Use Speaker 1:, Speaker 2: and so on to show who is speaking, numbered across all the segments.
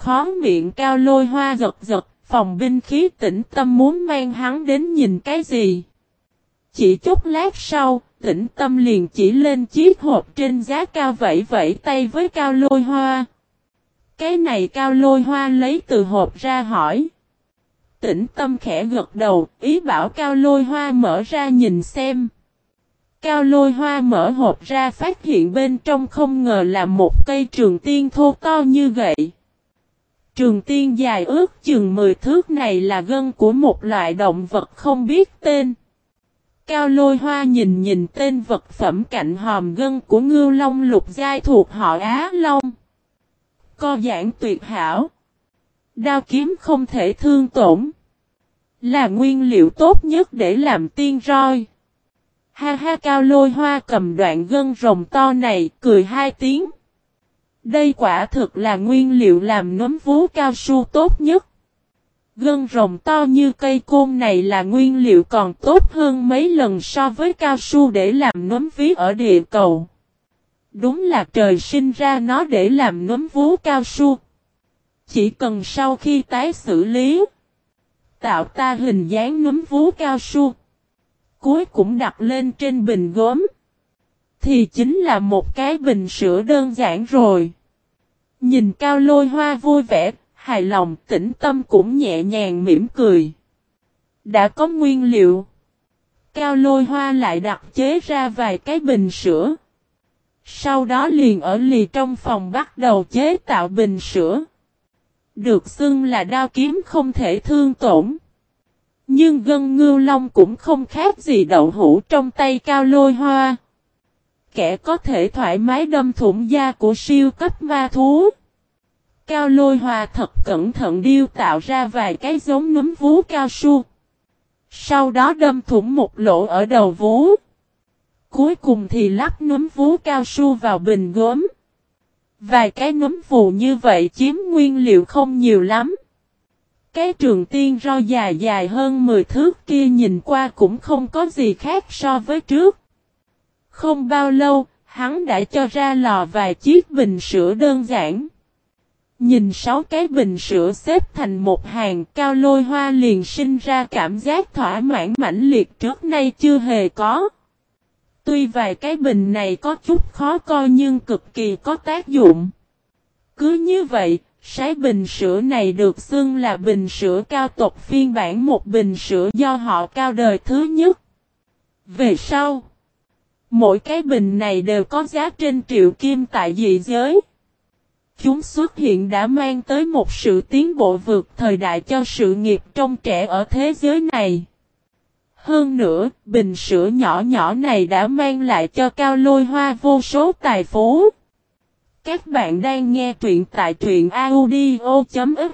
Speaker 1: Khó miệng cao lôi hoa gật gật, phòng binh khí tĩnh tâm muốn mang hắn đến nhìn cái gì. Chỉ chút lát sau, tĩnh tâm liền chỉ lên chiếc hộp trên giá cao vẫy vẫy tay với cao lôi hoa. Cái này cao lôi hoa lấy từ hộp ra hỏi. Tĩnh tâm khẽ gật đầu, ý bảo cao lôi hoa mở ra nhìn xem. Cao lôi hoa mở hộp ra phát hiện bên trong không ngờ là một cây trường tiên thô to như gậy. Trường tiên dài ước chừng 10 thước này là gân của một loại động vật không biết tên. Cao lôi hoa nhìn nhìn tên vật phẩm cạnh hòm gân của ngưu long lục giai thuộc họ Á Long. Co giảng tuyệt hảo. Đao kiếm không thể thương tổn. Là nguyên liệu tốt nhất để làm tiên roi. Ha ha, cao lôi hoa cầm đoạn gân rồng to này, cười hai tiếng. Đây quả thực là nguyên liệu làm nấm vú cao su tốt nhất. Gân rồng to như cây côn này là nguyên liệu còn tốt hơn mấy lần so với cao su để làm nấm ví ở địa cầu. Đúng là trời sinh ra nó để làm nấm vú cao su. Chỉ cần sau khi tái xử lý, tạo ta hình dáng nấm vú cao su. Cuối cũng đặt lên trên bình gốm. Thì chính là một cái bình sữa đơn giản rồi. Nhìn cao lôi hoa vui vẻ, hài lòng tĩnh tâm cũng nhẹ nhàng mỉm cười. Đã có nguyên liệu. Cao lôi hoa lại đặt chế ra vài cái bình sữa. Sau đó liền ở lì trong phòng bắt đầu chế tạo bình sữa. Được xưng là đao kiếm không thể thương tổn. Nhưng gân ngưu long cũng không khác gì đậu hũ trong tay cao lôi hoa. Kẻ có thể thoải mái đâm thủng da của siêu cấp ma thú. Cao lôi hòa thật cẩn thận điêu tạo ra vài cái giống núm vú cao su. Sau đó đâm thủng một lỗ ở đầu vú. Cuối cùng thì lắp núm vú cao su vào bình gốm. Vài cái núm vù như vậy chiếm nguyên liệu không nhiều lắm. Cái trường tiên rau dài dài hơn 10 thước kia nhìn qua cũng không có gì khác so với trước. Không bao lâu, hắn đã cho ra lò vài chiếc bình sữa đơn giản. Nhìn sáu cái bình sữa xếp thành một hàng cao lôi hoa liền sinh ra cảm giác thỏa mãn mãnh liệt trước nay chưa hề có. Tuy vài cái bình này có chút khó coi nhưng cực kỳ có tác dụng. Cứ như vậy, sái bình sữa này được xưng là bình sữa cao tộc phiên bản một bình sữa do họ cao đời thứ nhất. Về sau, mỗi cái bình này đều có giá trên triệu kim tại dị giới. Chúng xuất hiện đã mang tới một sự tiến bộ vượt thời đại cho sự nghiệp trong trẻ ở thế giới này. Hơn nữa, bình sữa nhỏ nhỏ này đã mang lại cho Cao Lôi Hoa vô số tài phú. Các bạn đang nghe truyện tại truyện audio.fiz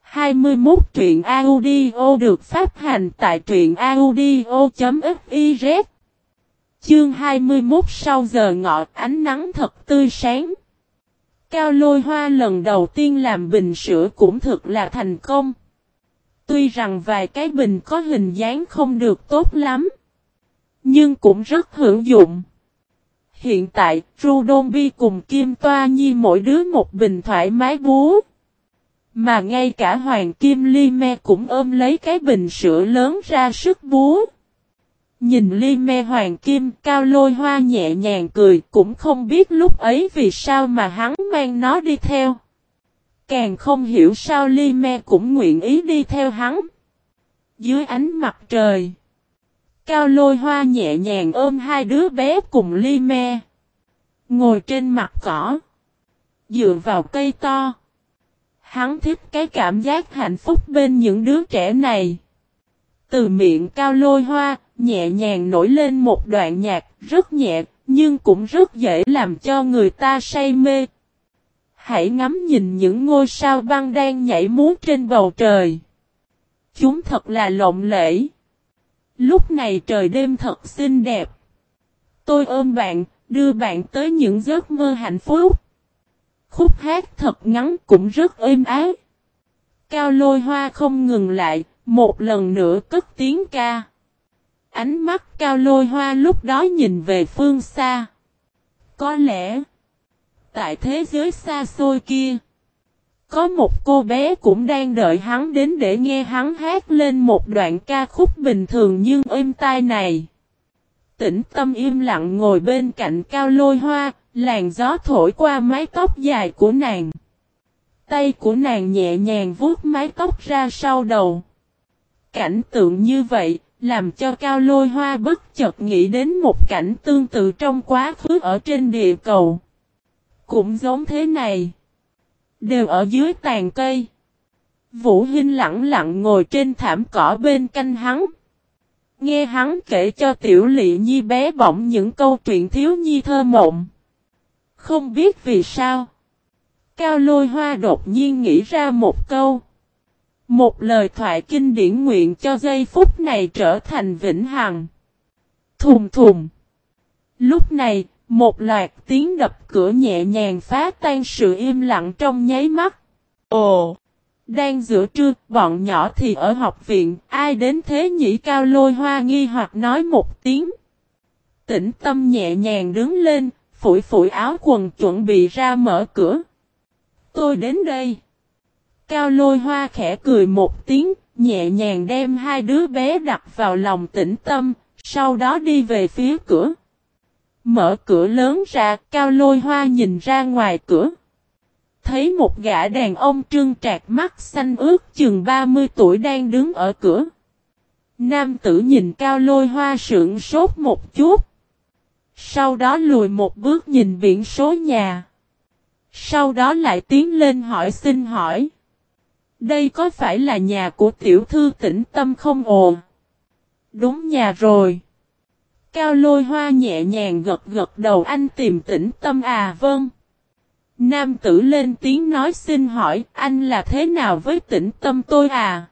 Speaker 1: 21 truyện audio được phát hành tại truyện audio.fiz Chương 21 sau giờ ngọ ánh nắng thật tươi sáng. Cao lôi hoa lần đầu tiên làm bình sữa cũng thực là thành công. Tuy rằng vài cái bình có hình dáng không được tốt lắm. Nhưng cũng rất hữu dụng. Hiện tại, Rudolby cùng Kim Toa Nhi mỗi đứa một bình thoải mái bú. Mà ngay cả Hoàng Kim Ly Me cũng ôm lấy cái bình sữa lớn ra sức bú. Nhìn ly me hoàng kim cao lôi hoa nhẹ nhàng cười cũng không biết lúc ấy vì sao mà hắn mang nó đi theo. Càng không hiểu sao ly me cũng nguyện ý đi theo hắn. Dưới ánh mặt trời. Cao lôi hoa nhẹ nhàng ôm hai đứa bé cùng ly me. Ngồi trên mặt cỏ. Dựa vào cây to. Hắn thích cái cảm giác hạnh phúc bên những đứa trẻ này. Từ miệng cao lôi hoa, nhẹ nhàng nổi lên một đoạn nhạc, rất nhẹ, nhưng cũng rất dễ làm cho người ta say mê. Hãy ngắm nhìn những ngôi sao băng đang nhảy múa trên bầu trời. Chúng thật là lộng lẫy. Lúc này trời đêm thật xinh đẹp. Tôi ôm bạn, đưa bạn tới những giấc mơ hạnh phúc. Khúc hát thật ngắn cũng rất êm ái. Cao lôi hoa không ngừng lại, một lần nữa cất tiếng ca. Ánh mắt cao lôi hoa lúc đó nhìn về phương xa. Có lẽ, tại thế giới xa xôi kia, Có một cô bé cũng đang đợi hắn đến để nghe hắn hát lên một đoạn ca khúc bình thường nhưng êm tai này. Tĩnh tâm im lặng ngồi bên cạnh cao lôi hoa, làn gió thổi qua mái tóc dài của nàng. Tay của nàng nhẹ nhàng vuốt mái tóc ra sau đầu. Cảnh tượng như vậy, làm cho cao lôi hoa bất chợt nghĩ đến một cảnh tương tự trong quá khứ ở trên địa cầu. Cũng giống thế này. Đều ở dưới tàn cây. Vũ Hinh lặng lặng ngồi trên thảm cỏ bên canh hắn. Nghe hắn kể cho tiểu lị nhi bé bỏng những câu chuyện thiếu nhi thơ mộng. Không biết vì sao. Cao lôi hoa đột nhiên nghĩ ra một câu. Một lời thoại kinh điển nguyện cho giây phút này trở thành vĩnh hằng. Thùng thùng. Lúc này, một loạt tiếng đập cửa nhẹ nhàng phá tan sự im lặng trong nháy mắt. Ồ! Đang giữa trưa, bọn nhỏ thì ở học viện, ai đến thế nhỉ cao lôi hoa nghi hoặc nói một tiếng. Tĩnh tâm nhẹ nhàng đứng lên, phủi phủi áo quần chuẩn bị ra mở cửa. Tôi đến đây. Cao lôi hoa khẽ cười một tiếng, nhẹ nhàng đem hai đứa bé đặt vào lòng tĩnh tâm, sau đó đi về phía cửa. Mở cửa lớn ra, cao lôi hoa nhìn ra ngoài cửa. Thấy một gã đàn ông trương trạc mắt xanh ướt chừng 30 tuổi đang đứng ở cửa. Nam tử nhìn cao lôi hoa sững sốt một chút. Sau đó lùi một bước nhìn biển số nhà. Sau đó lại tiến lên hỏi xin hỏi. Đây có phải là nhà của tiểu thư tĩnh tâm không ồn? Đúng nhà rồi. Cao lôi hoa nhẹ nhàng gật gật đầu anh tìm tĩnh tâm à vâng. Nam tử lên tiếng nói xin hỏi anh là thế nào với tĩnh tâm tôi à?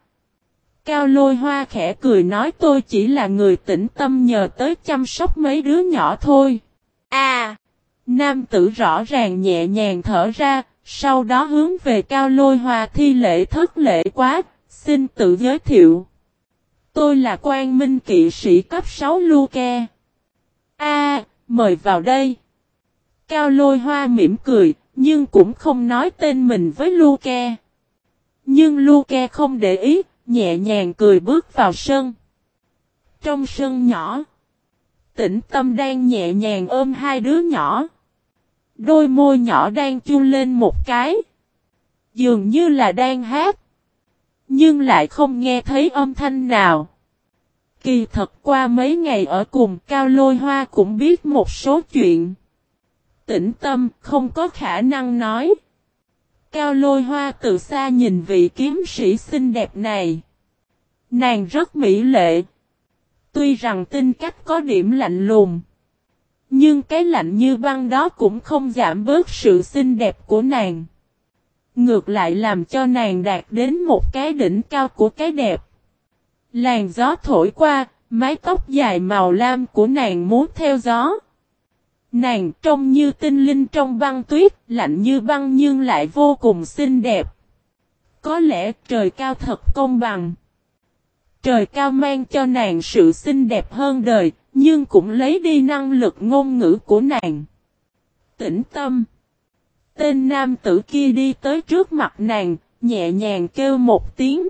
Speaker 1: Cao lôi hoa khẽ cười nói tôi chỉ là người tĩnh tâm nhờ tới chăm sóc mấy đứa nhỏ thôi. À! Nam tử rõ ràng nhẹ nhàng thở ra, sau đó hướng về cao lôi hòa thi lễ thất lễ quá, xin tự giới thiệu. Tôi là quan minh kỵ sĩ cấp 6 Luke. A, mời vào đây. Cao lôi hoa mỉm cười, nhưng cũng không nói tên mình với Luke. Nhưng Luke không để ý, nhẹ nhàng cười bước vào sân. Trong sân nhỏ, tĩnh tâm đang nhẹ nhàng ôm hai đứa nhỏ. Đôi môi nhỏ đang chu lên một cái. Dường như là đang hát. Nhưng lại không nghe thấy âm thanh nào. Kỳ thật qua mấy ngày ở cùng Cao Lôi Hoa cũng biết một số chuyện. Tĩnh tâm không có khả năng nói. Cao Lôi Hoa từ xa nhìn vị kiếm sĩ xinh đẹp này. Nàng rất mỹ lệ. Tuy rằng tinh cách có điểm lạnh lùng. Nhưng cái lạnh như băng đó cũng không giảm bớt sự xinh đẹp của nàng. Ngược lại làm cho nàng đạt đến một cái đỉnh cao của cái đẹp. Làn gió thổi qua, mái tóc dài màu lam của nàng muốn theo gió. Nàng trông như tinh linh trong băng tuyết, lạnh như băng nhưng lại vô cùng xinh đẹp. Có lẽ trời cao thật công bằng. Trời cao mang cho nàng sự xinh đẹp hơn đời, nhưng cũng lấy đi năng lực ngôn ngữ của nàng. Tĩnh tâm. Tên nam tử kia đi tới trước mặt nàng, nhẹ nhàng kêu một tiếng.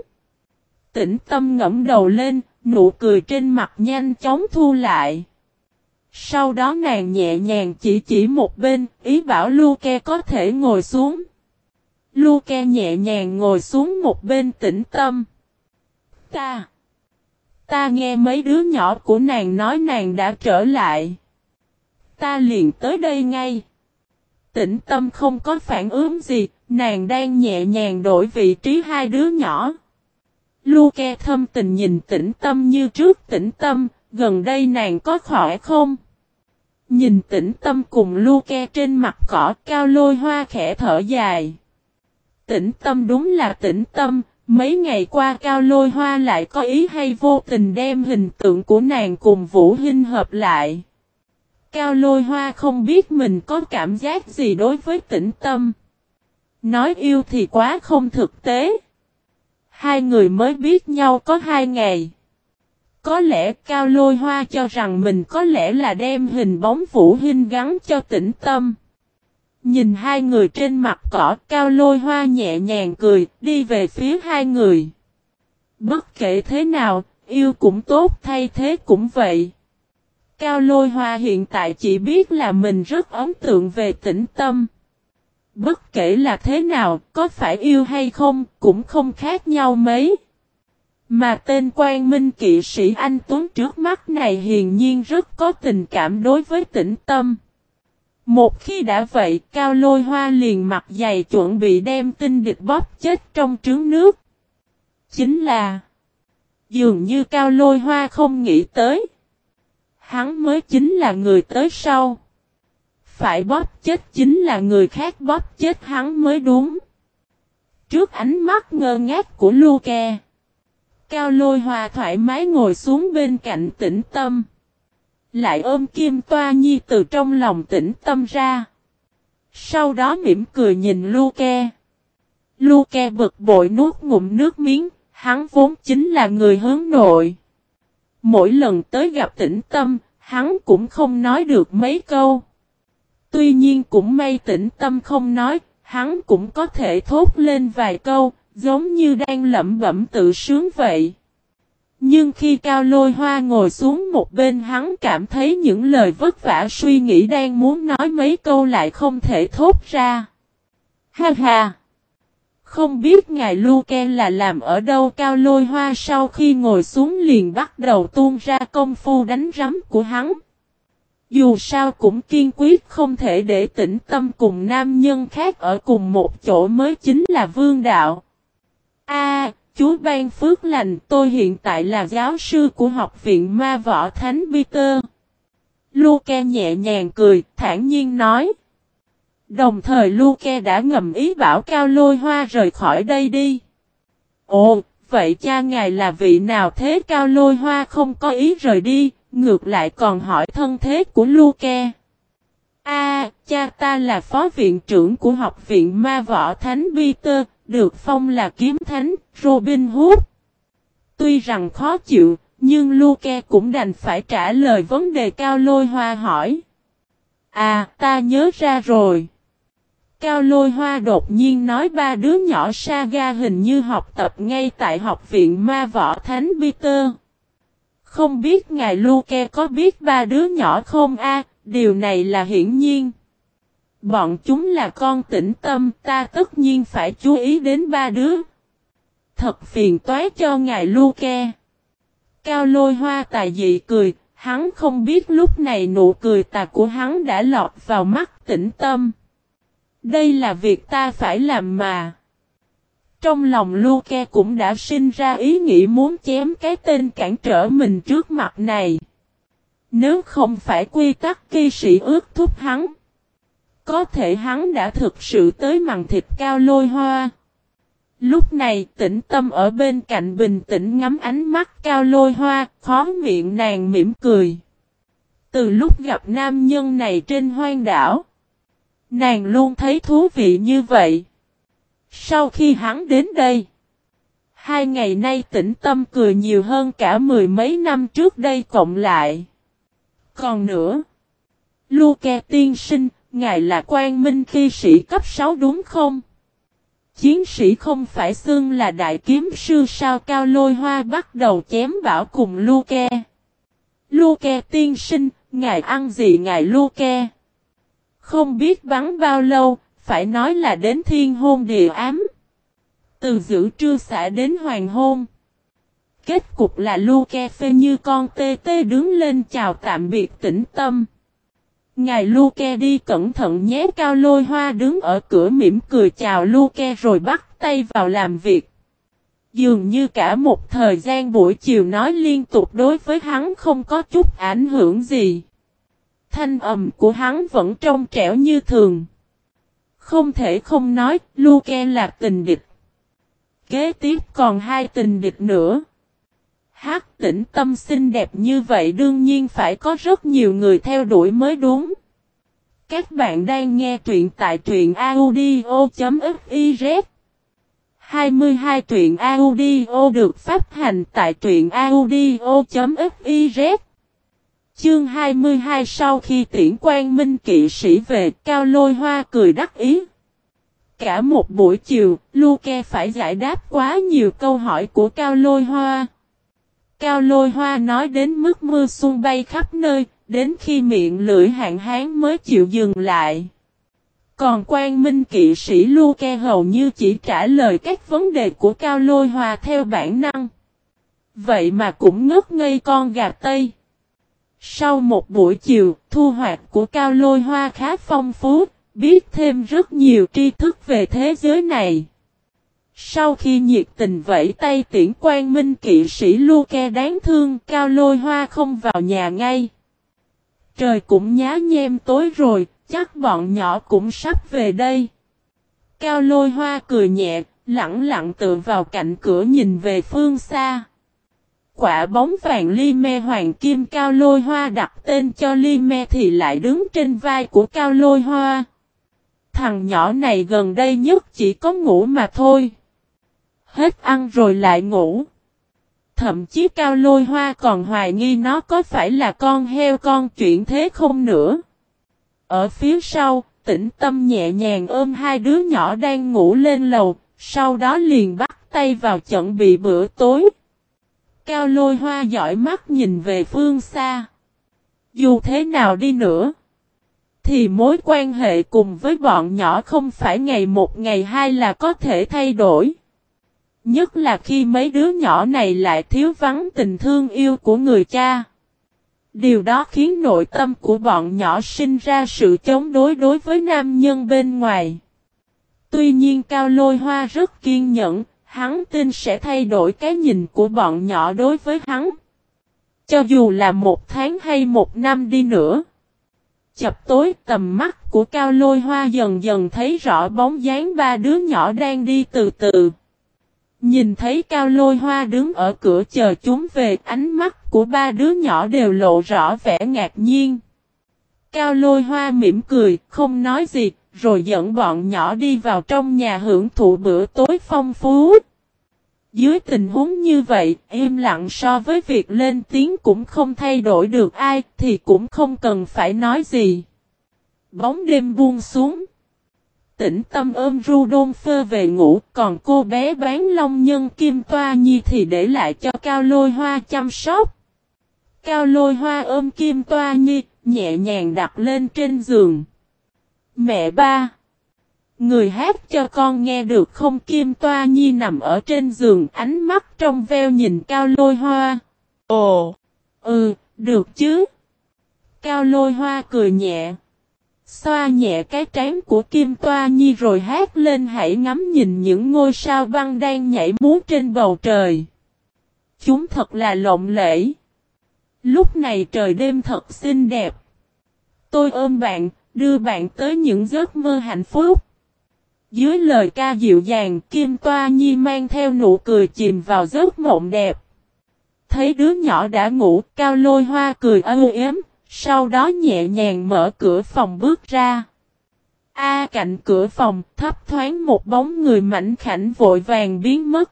Speaker 1: Tĩnh tâm ngẫm đầu lên, nụ cười trên mặt nhanh chóng thu lại. Sau đó nàng nhẹ nhàng chỉ chỉ một bên, ý bảo Luke có thể ngồi xuống. Luke nhẹ nhàng ngồi xuống một bên tĩnh tâm. Ta! Ta nghe mấy đứa nhỏ của nàng nói nàng đã trở lại. Ta liền tới đây ngay. Tĩnh tâm không có phản ứng gì, nàng đang nhẹ nhàng đổi vị trí hai đứa nhỏ. Luke thâm tình nhìn tĩnh tâm như trước tĩnh tâm, gần đây nàng có khỏe không? Nhìn tĩnh tâm cùng Luke trên mặt cỏ cao lôi hoa khẽ thở dài. Tĩnh tâm đúng là tĩnh tâm, mấy ngày qua cao lôi hoa lại có ý hay vô tình đem hình tượng của nàng cùng Vũ Hinh hợp lại. Cao lôi hoa không biết mình có cảm giác gì đối với tĩnh tâm. Nói yêu thì quá không thực tế. Hai người mới biết nhau có hai ngày. Có lẽ Cao Lôi Hoa cho rằng mình có lẽ là đem hình bóng Vũ Hinh gắn cho tĩnh tâm. Nhìn hai người trên mặt cỏ cao lôi hoa nhẹ nhàng cười, đi về phía hai người. Bất kể thế nào, yêu cũng tốt thay thế cũng vậy. Cao lôi hoa hiện tại chỉ biết là mình rất ấn tượng về tĩnh tâm. Bất kể là thế nào, có phải yêu hay không, cũng không khác nhau mấy. Mà tên quan minh kỵ sĩ anh Tuấn trước mắt này hiển nhiên rất có tình cảm đối với tĩnh tâm. Một khi đã vậy, cao lôi hoa liền mặt dày chuẩn bị đem tinh địch bóp chết trong trứng nước. Chính là, dường như cao lôi hoa không nghĩ tới. Hắn mới chính là người tới sau. Phải bóp chết chính là người khác bóp chết hắn mới đúng. Trước ánh mắt ngơ ngác của Luke. Cao lôi hoa thoải mái ngồi xuống bên cạnh tĩnh tâm. Lại ôm kim toa nhi từ trong lòng tĩnh tâm ra. Sau đó mỉm cười nhìn Luke. Luke bực bội nuốt ngụm nước miếng, hắn vốn chính là người hướng nội. Mỗi lần tới gặp tĩnh tâm, hắn cũng không nói được mấy câu. Tuy nhiên cũng may tĩnh tâm không nói, hắn cũng có thể thốt lên vài câu, giống như đang lẩm bẩm tự sướng vậy. Nhưng khi Cao Lôi Hoa ngồi xuống một bên hắn cảm thấy những lời vất vả suy nghĩ đang muốn nói mấy câu lại không thể thốt ra. Ha ha! Không biết ngài Luke là làm ở đâu Cao Lôi Hoa sau khi ngồi xuống liền bắt đầu tuôn ra công phu đánh rắm của hắn. Dù sao cũng kiên quyết không thể để tĩnh tâm cùng nam nhân khác ở cùng một chỗ mới chính là vương đạo. A, Chúa ban phước lành tôi hiện tại là giáo sư của học viện ma võ Thánh Peter. Luke nhẹ nhàng cười, thản nhiên nói. Đồng thời Luke đã ngầm ý bảo Cao Lôi Hoa rời khỏi đây đi. Ồ, vậy cha ngài là vị nào thế Cao Lôi Hoa không có ý rời đi, ngược lại còn hỏi thân thế của Luke. A, cha ta là phó viện trưởng của học viện ma võ Thánh Peter, được phong là kiếm thánh, Robin Hood. Tuy rằng khó chịu, nhưng Luke cũng đành phải trả lời vấn đề Cao Lôi Hoa hỏi. À, ta nhớ ra rồi. Cao Lôi Hoa đột nhiên nói ba đứa nhỏ Saga hình như học tập ngay tại học viện ma võ Thánh Peter. Không biết ngài Luke có biết ba đứa nhỏ không a? điều này là hiển nhiên. Bọn chúng là con tĩnh tâm, ta tất nhiên phải chú ý đến ba đứa. Thật phiền toái cho ngài Luke. Cao lôi hoa tài dị cười, hắn không biết lúc này nụ cười tà của hắn đã lọt vào mắt tĩnh tâm. Đây là việc ta phải làm mà. Trong lòng Luke cũng đã sinh ra ý nghĩ muốn chém cái tên cản trở mình trước mặt này. Nếu không phải quy tắc kỳ sĩ ước thúc hắn. Có thể hắn đã thực sự tới màn thịt cao lôi hoa. Lúc này tĩnh tâm ở bên cạnh bình tĩnh ngắm ánh mắt cao lôi hoa, khó miệng nàng mỉm cười. Từ lúc gặp nam nhân này trên hoang đảo, nàng luôn thấy thú vị như vậy. Sau khi hắn đến đây, hai ngày nay tĩnh tâm cười nhiều hơn cả mười mấy năm trước đây cộng lại. Còn nữa, Luke tiên sinh, ngài là quan minh khi sĩ cấp 6 đúng không? Chiến sĩ không phải xưng là đại kiếm sư sao cao lôi hoa bắt đầu chém bảo cùng Luke. Luke tiên sinh, ngài ăn gì ngài Luke? Không biết bắn bao lâu, phải nói là đến thiên hôn địa ám. Từ giữ trưa xả đến hoàng hôn. Kết cục là Luke phê như con tê tê đứng lên chào tạm biệt tĩnh tâm. Ngài Luke đi cẩn thận nhé cao lôi hoa đứng ở cửa mỉm cười chào Luke rồi bắt tay vào làm việc. Dường như cả một thời gian buổi chiều nói liên tục đối với hắn không có chút ảnh hưởng gì. Thanh ầm của hắn vẫn trong trẻo như thường. Không thể không nói, Luke là tình địch. Kế tiếp còn hai tình địch nữa. Hát tĩnh tâm xinh đẹp như vậy đương nhiên phải có rất nhiều người theo đuổi mới đúng. Các bạn đang nghe truyện tại truyện audio.fiz 22 truyện audio được phát hành tại truyện audio.fiz Chương 22 sau khi tiễn quan minh kỵ sĩ về, Cao Lôi Hoa cười đắc ý. Cả một buổi chiều, Luke phải giải đáp quá nhiều câu hỏi của Cao Lôi Hoa. Cao Lôi Hoa nói đến mức mưa xuân bay khắp nơi, đến khi miệng lưỡi hạn hán mới chịu dừng lại. Còn quan minh kỵ sĩ Luke hầu như chỉ trả lời các vấn đề của Cao Lôi Hoa theo bản năng. Vậy mà cũng ngất ngây con gà Tây. Sau một buổi chiều, thu hoạch của Cao Lôi Hoa khá phong phú, biết thêm rất nhiều tri thức về thế giới này. Sau khi nhiệt tình vẫy tay tiễn quan minh kỵ sĩ Luke đáng thương Cao Lôi Hoa không vào nhà ngay. Trời cũng nhá nhem tối rồi, chắc bọn nhỏ cũng sắp về đây. Cao Lôi Hoa cười nhẹ, lặng lặng tựa vào cạnh cửa nhìn về phương xa. Quả bóng vàng ly me hoàng kim cao lôi hoa đặt tên cho ly me thì lại đứng trên vai của cao lôi hoa. Thằng nhỏ này gần đây nhất chỉ có ngủ mà thôi. Hết ăn rồi lại ngủ. Thậm chí cao lôi hoa còn hoài nghi nó có phải là con heo con chuyện thế không nữa. Ở phía sau, tĩnh tâm nhẹ nhàng ôm hai đứa nhỏ đang ngủ lên lầu, sau đó liền bắt tay vào chuẩn bị bữa tối. Cao lôi hoa giỏi mắt nhìn về phương xa. Dù thế nào đi nữa. Thì mối quan hệ cùng với bọn nhỏ không phải ngày một ngày hai là có thể thay đổi. Nhất là khi mấy đứa nhỏ này lại thiếu vắng tình thương yêu của người cha. Điều đó khiến nội tâm của bọn nhỏ sinh ra sự chống đối đối với nam nhân bên ngoài. Tuy nhiên Cao Lôi Hoa rất kiên nhẫn, hắn tin sẽ thay đổi cái nhìn của bọn nhỏ đối với hắn. Cho dù là một tháng hay một năm đi nữa. Chập tối tầm mắt của Cao Lôi Hoa dần dần thấy rõ bóng dáng ba đứa nhỏ đang đi từ từ. Nhìn thấy Cao Lôi Hoa đứng ở cửa chờ chúng về ánh mắt của ba đứa nhỏ đều lộ rõ vẻ ngạc nhiên. Cao Lôi Hoa mỉm cười, không nói gì, rồi dẫn bọn nhỏ đi vào trong nhà hưởng thụ bữa tối phong phú. Dưới tình huống như vậy, im lặng so với việc lên tiếng cũng không thay đổi được ai, thì cũng không cần phải nói gì. Bóng đêm buông xuống. Tĩnh tâm ôm Rudolph về ngủ, còn cô bé bán long nhân Kim Toa Nhi thì để lại cho Cao Lôi Hoa chăm sóc. Cao Lôi Hoa ôm Kim Toa Nhi, nhẹ nhàng đặt lên trên giường. Mẹ ba. Người hát cho con nghe được không Kim Toa Nhi nằm ở trên giường ánh mắt trong veo nhìn Cao Lôi Hoa. Ồ, ừ, được chứ. Cao Lôi Hoa cười nhẹ. Xoa nhẹ cái trán của Kim Toa Nhi rồi hát lên hãy ngắm nhìn những ngôi sao băng đang nhảy múa trên bầu trời. Chúng thật là lộng lẫy. Lúc này trời đêm thật xinh đẹp. Tôi ôm bạn, đưa bạn tới những giấc mơ hạnh phúc. Dưới lời ca dịu dàng, Kim Toa Nhi mang theo nụ cười chìm vào giấc mộng đẹp. Thấy đứa nhỏ đã ngủ, Cao Lôi Hoa cười âu yếm, sau đó nhẹ nhàng mở cửa phòng bước ra. A cạnh cửa phòng, thấp thoáng một bóng người mảnh khảnh vội vàng biến mất.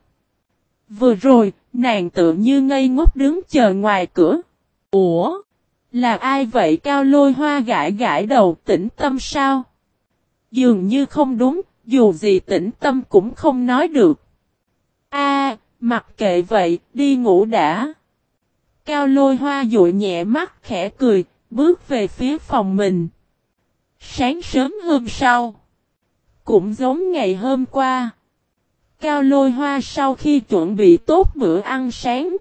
Speaker 1: Vừa rồi, nàng tự như ngây ngốc đứng chờ ngoài cửa. Ủa? Là ai vậy cao lôi hoa gãi gãi đầu tĩnh tâm sao? Dường như không đúng, dù gì tĩnh tâm cũng không nói được. A, mặc kệ vậy, đi ngủ đã. Cao lôi hoa dụi nhẹ mắt khẽ cười, bước về phía phòng mình. Sáng sớm hôm sau, cũng giống ngày hôm qua. Cao lôi hoa sau khi chuẩn bị tốt bữa ăn sáng.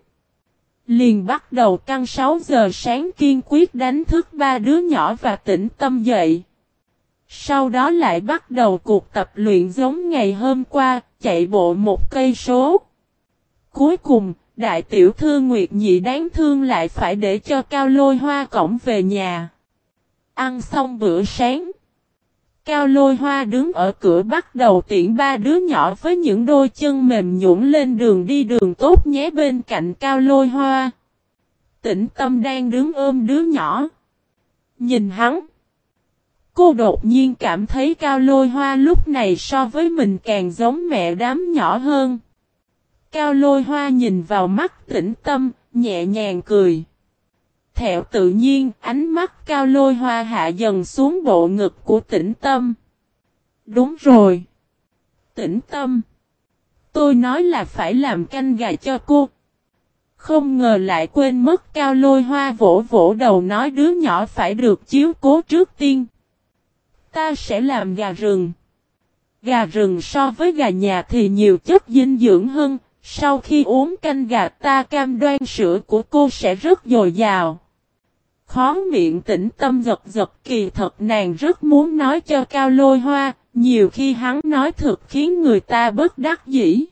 Speaker 1: Liền bắt đầu căng 6 giờ sáng kiên quyết đánh thức ba đứa nhỏ và tỉnh tâm dậy. Sau đó lại bắt đầu cuộc tập luyện giống ngày hôm qua, chạy bộ một cây số. Cuối cùng, đại tiểu thư Nguyệt Nhị đáng thương lại phải để cho Cao Lôi Hoa cổng về nhà. Ăn xong bữa sáng. Cao Lôi Hoa đứng ở cửa bắt đầu tiễn ba đứa nhỏ với những đôi chân mềm nhũn lên đường đi đường tốt nhé bên cạnh Cao Lôi Hoa. Tĩnh tâm đang đứng ôm đứa nhỏ. Nhìn hắn. Cô đột nhiên cảm thấy Cao Lôi Hoa lúc này so với mình càng giống mẹ đám nhỏ hơn. Cao Lôi Hoa nhìn vào mắt tĩnh tâm, nhẹ nhàng cười. Thẹo tự nhiên, ánh mắt cao lôi hoa hạ dần xuống bộ ngực của tĩnh tâm. Đúng rồi. Tĩnh tâm. Tôi nói là phải làm canh gà cho cô. Không ngờ lại quên mất cao lôi hoa vỗ vỗ đầu nói đứa nhỏ phải được chiếu cố trước tiên. Ta sẽ làm gà rừng. Gà rừng so với gà nhà thì nhiều chất dinh dưỡng hơn. Sau khi uống canh gà ta cam đoan sữa của cô sẽ rất dồi dào. Khó miệng tĩnh tâm giật giật kỳ thật nàng rất muốn nói cho cao lôi hoa. Nhiều khi hắn nói thật khiến người ta bất đắc dĩ.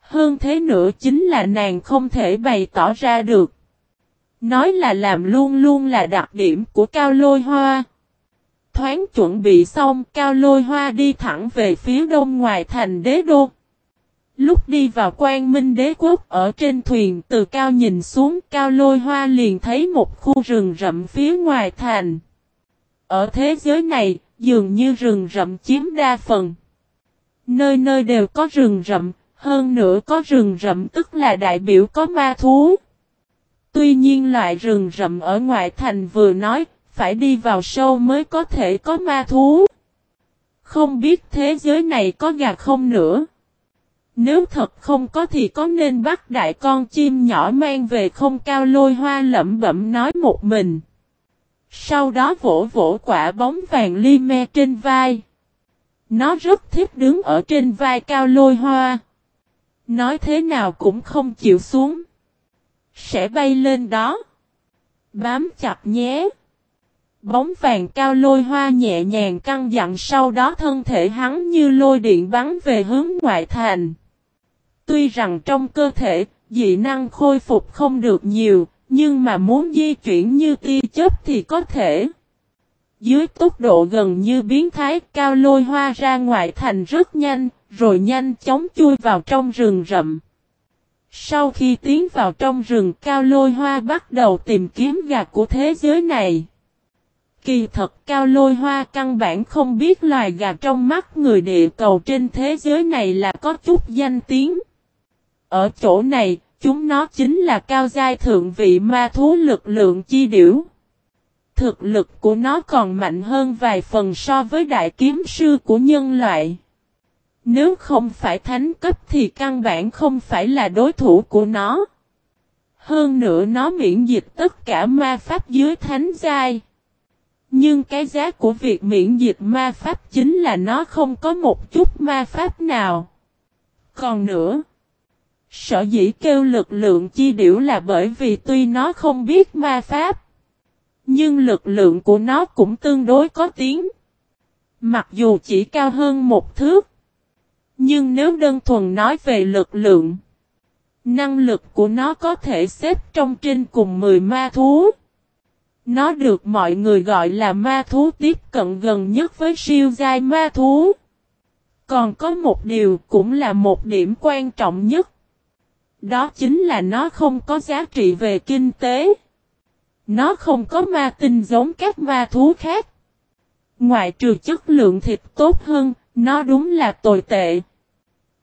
Speaker 1: Hơn thế nữa chính là nàng không thể bày tỏ ra được. Nói là làm luôn luôn là đặc điểm của cao lôi hoa. Thoáng chuẩn bị xong, cao lôi hoa đi thẳng về phía đông ngoài thành đế đô. Lúc đi vào quan minh đế quốc ở trên thuyền từ cao nhìn xuống cao lôi hoa liền thấy một khu rừng rậm phía ngoài thành. Ở thế giới này, dường như rừng rậm chiếm đa phần. Nơi nơi đều có rừng rậm, hơn nữa có rừng rậm tức là đại biểu có ma thú. Tuy nhiên loại rừng rậm ở ngoại thành vừa nói, phải đi vào sâu mới có thể có ma thú. Không biết thế giới này có gà không nữa. Nếu thật không có thì có nên bắt đại con chim nhỏ mang về không cao lôi hoa lẩm bẩm nói một mình. Sau đó vỗ vỗ quả bóng vàng li me trên vai. Nó rất thích đứng ở trên vai cao lôi hoa. Nói thế nào cũng không chịu xuống. Sẽ bay lên đó. Bám chặt nhé. Bóng vàng cao lôi hoa nhẹ nhàng căng dặn sau đó thân thể hắn như lôi điện bắn về hướng ngoại thành. Tuy rằng trong cơ thể, dị năng khôi phục không được nhiều, nhưng mà muốn di chuyển như tia chớp thì có thể. Dưới tốc độ gần như biến thái cao lôi hoa ra ngoại thành rất nhanh, rồi nhanh chóng chui vào trong rừng rậm. Sau khi tiến vào trong rừng cao lôi hoa bắt đầu tìm kiếm gà của thế giới này. Kỳ thật cao lôi hoa căn bản không biết loài gà trong mắt người địa cầu trên thế giới này là có chút danh tiếng. Ở chỗ này, chúng nó chính là cao giai thượng vị ma thú lực lượng chi điểu. Thực lực của nó còn mạnh hơn vài phần so với đại kiếm sư của nhân loại. Nếu không phải thánh cấp thì căn bản không phải là đối thủ của nó. Hơn nữa nó miễn dịch tất cả ma pháp dưới thánh giai. Nhưng cái giá của việc miễn dịch ma pháp chính là nó không có một chút ma pháp nào. Còn nữa, sở dĩ kêu lực lượng chi điểu là bởi vì tuy nó không biết ma pháp, nhưng lực lượng của nó cũng tương đối có tiếng. Mặc dù chỉ cao hơn một thước, nhưng nếu đơn thuần nói về lực lượng, năng lực của nó có thể xếp trong trên cùng 10 ma thú. Nó được mọi người gọi là ma thú tiếp cận gần nhất với siêu giai ma thú. Còn có một điều cũng là một điểm quan trọng nhất. Đó chính là nó không có giá trị về kinh tế. Nó không có ma tinh giống các ma thú khác. Ngoài trừ chất lượng thịt tốt hơn, nó đúng là tồi tệ.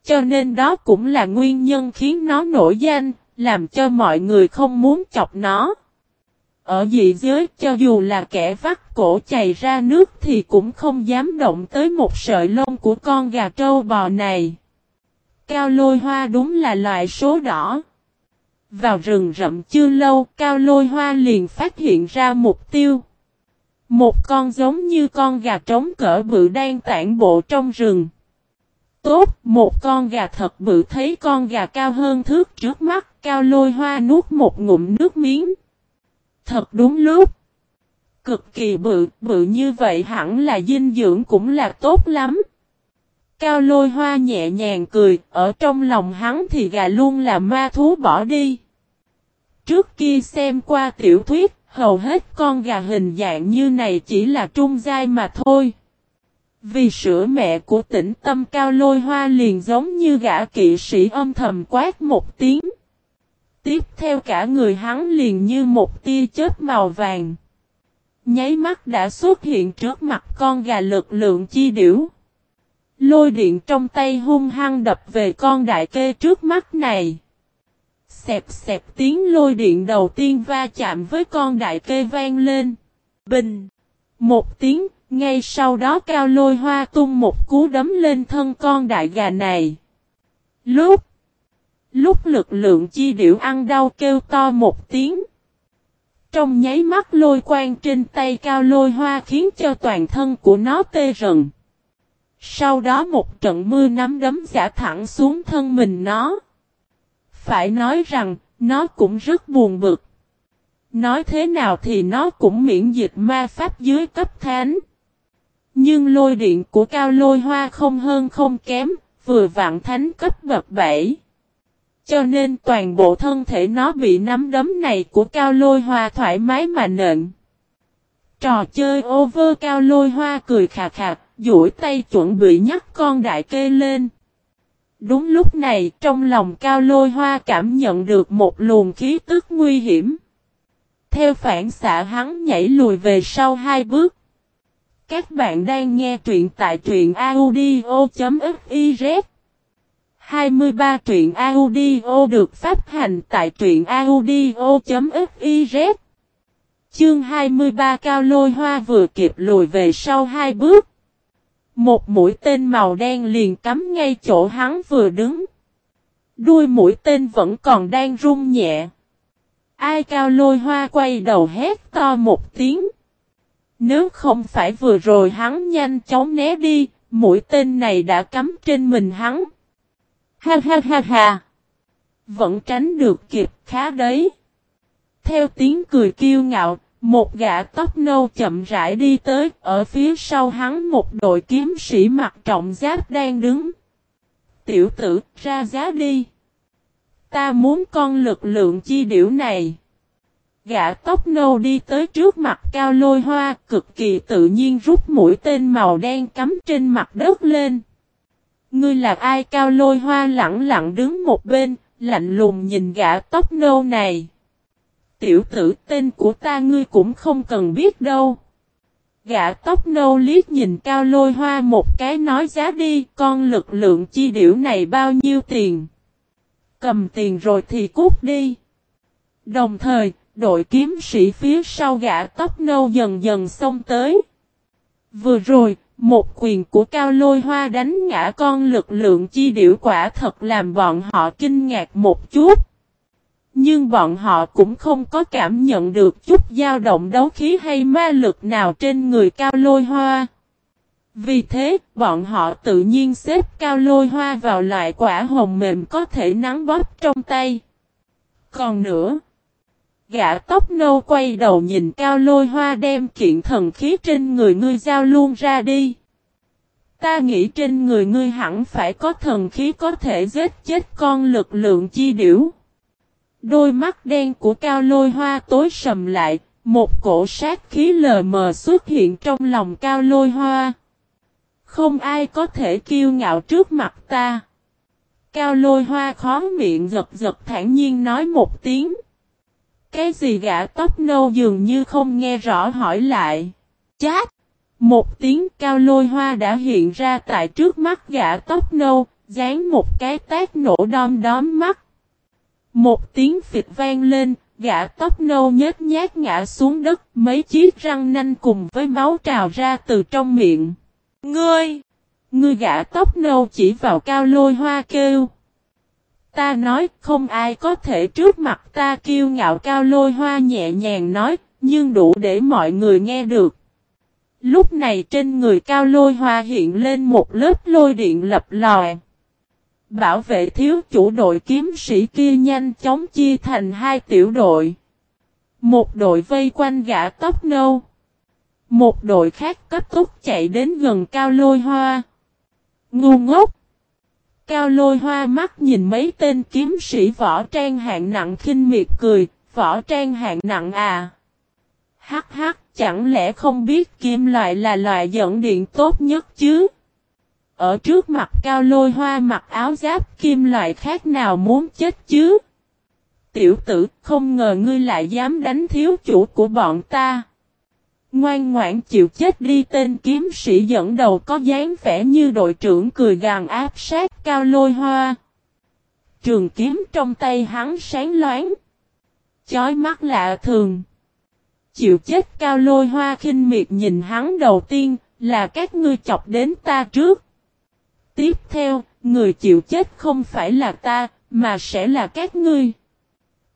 Speaker 1: Cho nên đó cũng là nguyên nhân khiến nó nổi danh, làm cho mọi người không muốn chọc nó. Ở dị giới cho dù là kẻ vắt cổ chảy ra nước thì cũng không dám động tới một sợi lông của con gà trâu bò này. Cao lôi hoa đúng là loại số đỏ. Vào rừng rậm chưa lâu cao lôi hoa liền phát hiện ra mục tiêu. Một con giống như con gà trống cỡ bự đang tản bộ trong rừng. Tốt, một con gà thật bự thấy con gà cao hơn thước trước mắt, cao lôi hoa nuốt một ngụm nước miếng. Thật đúng lúc. Cực kỳ bự, bự như vậy hẳn là dinh dưỡng cũng là tốt lắm. Cao lôi hoa nhẹ nhàng cười, ở trong lòng hắn thì gà luôn là ma thú bỏ đi. Trước kia xem qua tiểu thuyết, hầu hết con gà hình dạng như này chỉ là trung giai mà thôi. Vì sữa mẹ của tỉnh tâm cao lôi hoa liền giống như gã kỵ sĩ âm thầm quát một tiếng. Tiếp theo cả người hắn liền như một tia chớp màu vàng. Nháy mắt đã xuất hiện trước mặt con gà lực lượng chi điểu. Lôi điện trong tay hung hăng đập về con đại kê trước mắt này. Xẹp xẹp tiếng lôi điện đầu tiên va chạm với con đại kê vang lên. Bình. Một tiếng, ngay sau đó cao lôi hoa tung một cú đấm lên thân con đại gà này. Lúc. Lúc lực lượng chi điểu ăn đau kêu to một tiếng. Trong nháy mắt lôi quang trên tay cao lôi hoa khiến cho toàn thân của nó tê rần. Sau đó một trận mưa nắm đấm giả thẳng xuống thân mình nó. Phải nói rằng, nó cũng rất buồn bực. Nói thế nào thì nó cũng miễn dịch ma pháp dưới cấp thánh. Nhưng lôi điện của cao lôi hoa không hơn không kém, vừa vạn thánh cấp bậc 7. Cho nên toàn bộ thân thể nó bị nắm đấm này của cao lôi hoa thoải mái mà nện. Trò chơi over cao lôi hoa cười khà khà, duỗi tay chuẩn bị nhắc con đại kê lên. Đúng lúc này, trong lòng cao lôi hoa cảm nhận được một luồng khí tức nguy hiểm. Theo phản xạ hắn nhảy lùi về sau hai bước. Các bạn đang nghe truyện tại truyện audio.fiz 23 truyện audio được phát hành tại truyện audio.fiz Chương 23 cao lôi hoa vừa kịp lùi về sau hai bước. Một mũi tên màu đen liền cắm ngay chỗ hắn vừa đứng. Đuôi mũi tên vẫn còn đang rung nhẹ. Ai cao lôi hoa quay đầu hét to một tiếng. Nếu không phải vừa rồi hắn nhanh chóng né đi, mũi tên này đã cắm trên mình hắn. Ha ha ha ha. Vẫn tránh được kịp khá đấy. Theo tiếng cười kiêu ngạo, một gã tóc nâu chậm rãi đi tới, ở phía sau hắn một đội kiếm sĩ mặc trọng giáp đang đứng. Tiểu tử, ra giá đi. Ta muốn con lực lượng chi điểu này. Gã tóc nâu đi tới trước mặt cao lôi hoa, cực kỳ tự nhiên rút mũi tên màu đen cắm trên mặt đất lên. Ngươi là ai cao lôi hoa lặng lặng đứng một bên, lạnh lùng nhìn gã tóc nâu này. Tiểu tử tên của ta ngươi cũng không cần biết đâu. Gã tóc nâu liếc nhìn cao lôi hoa một cái nói giá đi con lực lượng chi điểu này bao nhiêu tiền. Cầm tiền rồi thì cút đi. Đồng thời, đội kiếm sĩ phía sau gã tóc nâu dần dần xông tới. Vừa rồi, một quyền của cao lôi hoa đánh ngã con lực lượng chi điểu quả thật làm bọn họ kinh ngạc một chút. Nhưng bọn họ cũng không có cảm nhận được chút dao động đấu khí hay ma lực nào trên người cao lôi hoa. Vì thế, bọn họ tự nhiên xếp cao lôi hoa vào loại quả hồng mềm có thể nắng bóp trong tay. Còn nữa, gã tóc nâu quay đầu nhìn cao lôi hoa đem kiện thần khí trên người ngươi giao luôn ra đi. Ta nghĩ trên người ngươi hẳn phải có thần khí có thể giết chết con lực lượng chi điểu. Đôi mắt đen của cao lôi hoa tối sầm lại, một cổ sát khí lờ mờ xuất hiện trong lòng cao lôi hoa. Không ai có thể kiêu ngạo trước mặt ta. Cao lôi hoa khó miệng giật giật thản nhiên nói một tiếng. Cái gì gã tóc nâu dường như không nghe rõ hỏi lại. Chát! Một tiếng cao lôi hoa đã hiện ra tại trước mắt gã tóc nâu, dán một cái tác nổ đom đóm mắt. Một tiếng phịch vang lên, gã tóc nâu nhếch nhát ngã xuống đất, mấy chiếc răng nanh cùng với máu trào ra từ trong miệng. Ngươi! Ngươi gã tóc nâu chỉ vào cao lôi hoa kêu. Ta nói không ai có thể trước mặt ta kiêu ngạo cao lôi hoa nhẹ nhàng nói, nhưng đủ để mọi người nghe được. Lúc này trên người cao lôi hoa hiện lên một lớp lôi điện lập lòi. Bảo vệ thiếu chủ đội kiếm sĩ kia nhanh chóng chia thành hai tiểu đội. Một đội vây quanh gã tóc nâu. Một đội khác cấp tốc chạy đến gần cao lôi hoa. Ngu ngốc! Cao lôi hoa mắt nhìn mấy tên kiếm sĩ võ trang hạng nặng khinh miệt cười, võ trang hạng nặng à. Hắc hắc, chẳng lẽ không biết kim loại là loại dẫn điện tốt nhất chứ? Ở trước mặt cao lôi hoa mặc áo giáp kim loại khác nào muốn chết chứ? Tiểu tử, không ngờ ngươi lại dám đánh thiếu chủ của bọn ta. Ngoan ngoãn chịu chết đi tên kiếm sĩ dẫn đầu có dáng vẻ như đội trưởng cười gàn áp sát cao lôi hoa. Trường kiếm trong tay hắn sáng loáng. Chói mắt lạ thường. Chịu chết cao lôi hoa khinh miệt nhìn hắn đầu tiên là các ngươi chọc đến ta trước. Tiếp theo, người chịu chết không phải là ta, mà sẽ là các ngươi.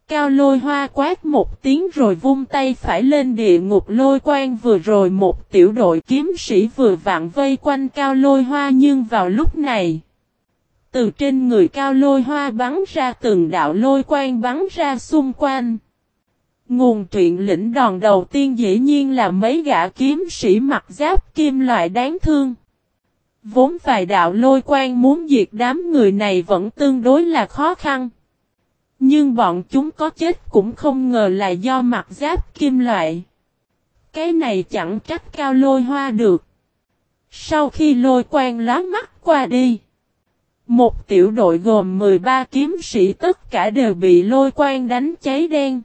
Speaker 1: Cao lôi hoa quát một tiếng rồi vung tay phải lên địa ngục lôi quan vừa rồi một tiểu đội kiếm sĩ vừa vặn vây quanh cao lôi hoa nhưng vào lúc này. Từ trên người cao lôi hoa bắn ra từng đạo lôi quan bắn ra xung quanh. Nguồn truyện lĩnh đòn đầu tiên dĩ nhiên là mấy gã kiếm sĩ mặc giáp kim loại đáng thương. Vốn vài đạo lôi quan muốn diệt đám người này vẫn tương đối là khó khăn. Nhưng bọn chúng có chết cũng không ngờ là do mặt giáp kim loại. Cái này chẳng trách cao lôi hoa được. Sau khi lôi quan lá mắt qua đi. Một tiểu đội gồm 13 kiếm sĩ tất cả đều bị lôi quan đánh cháy đen.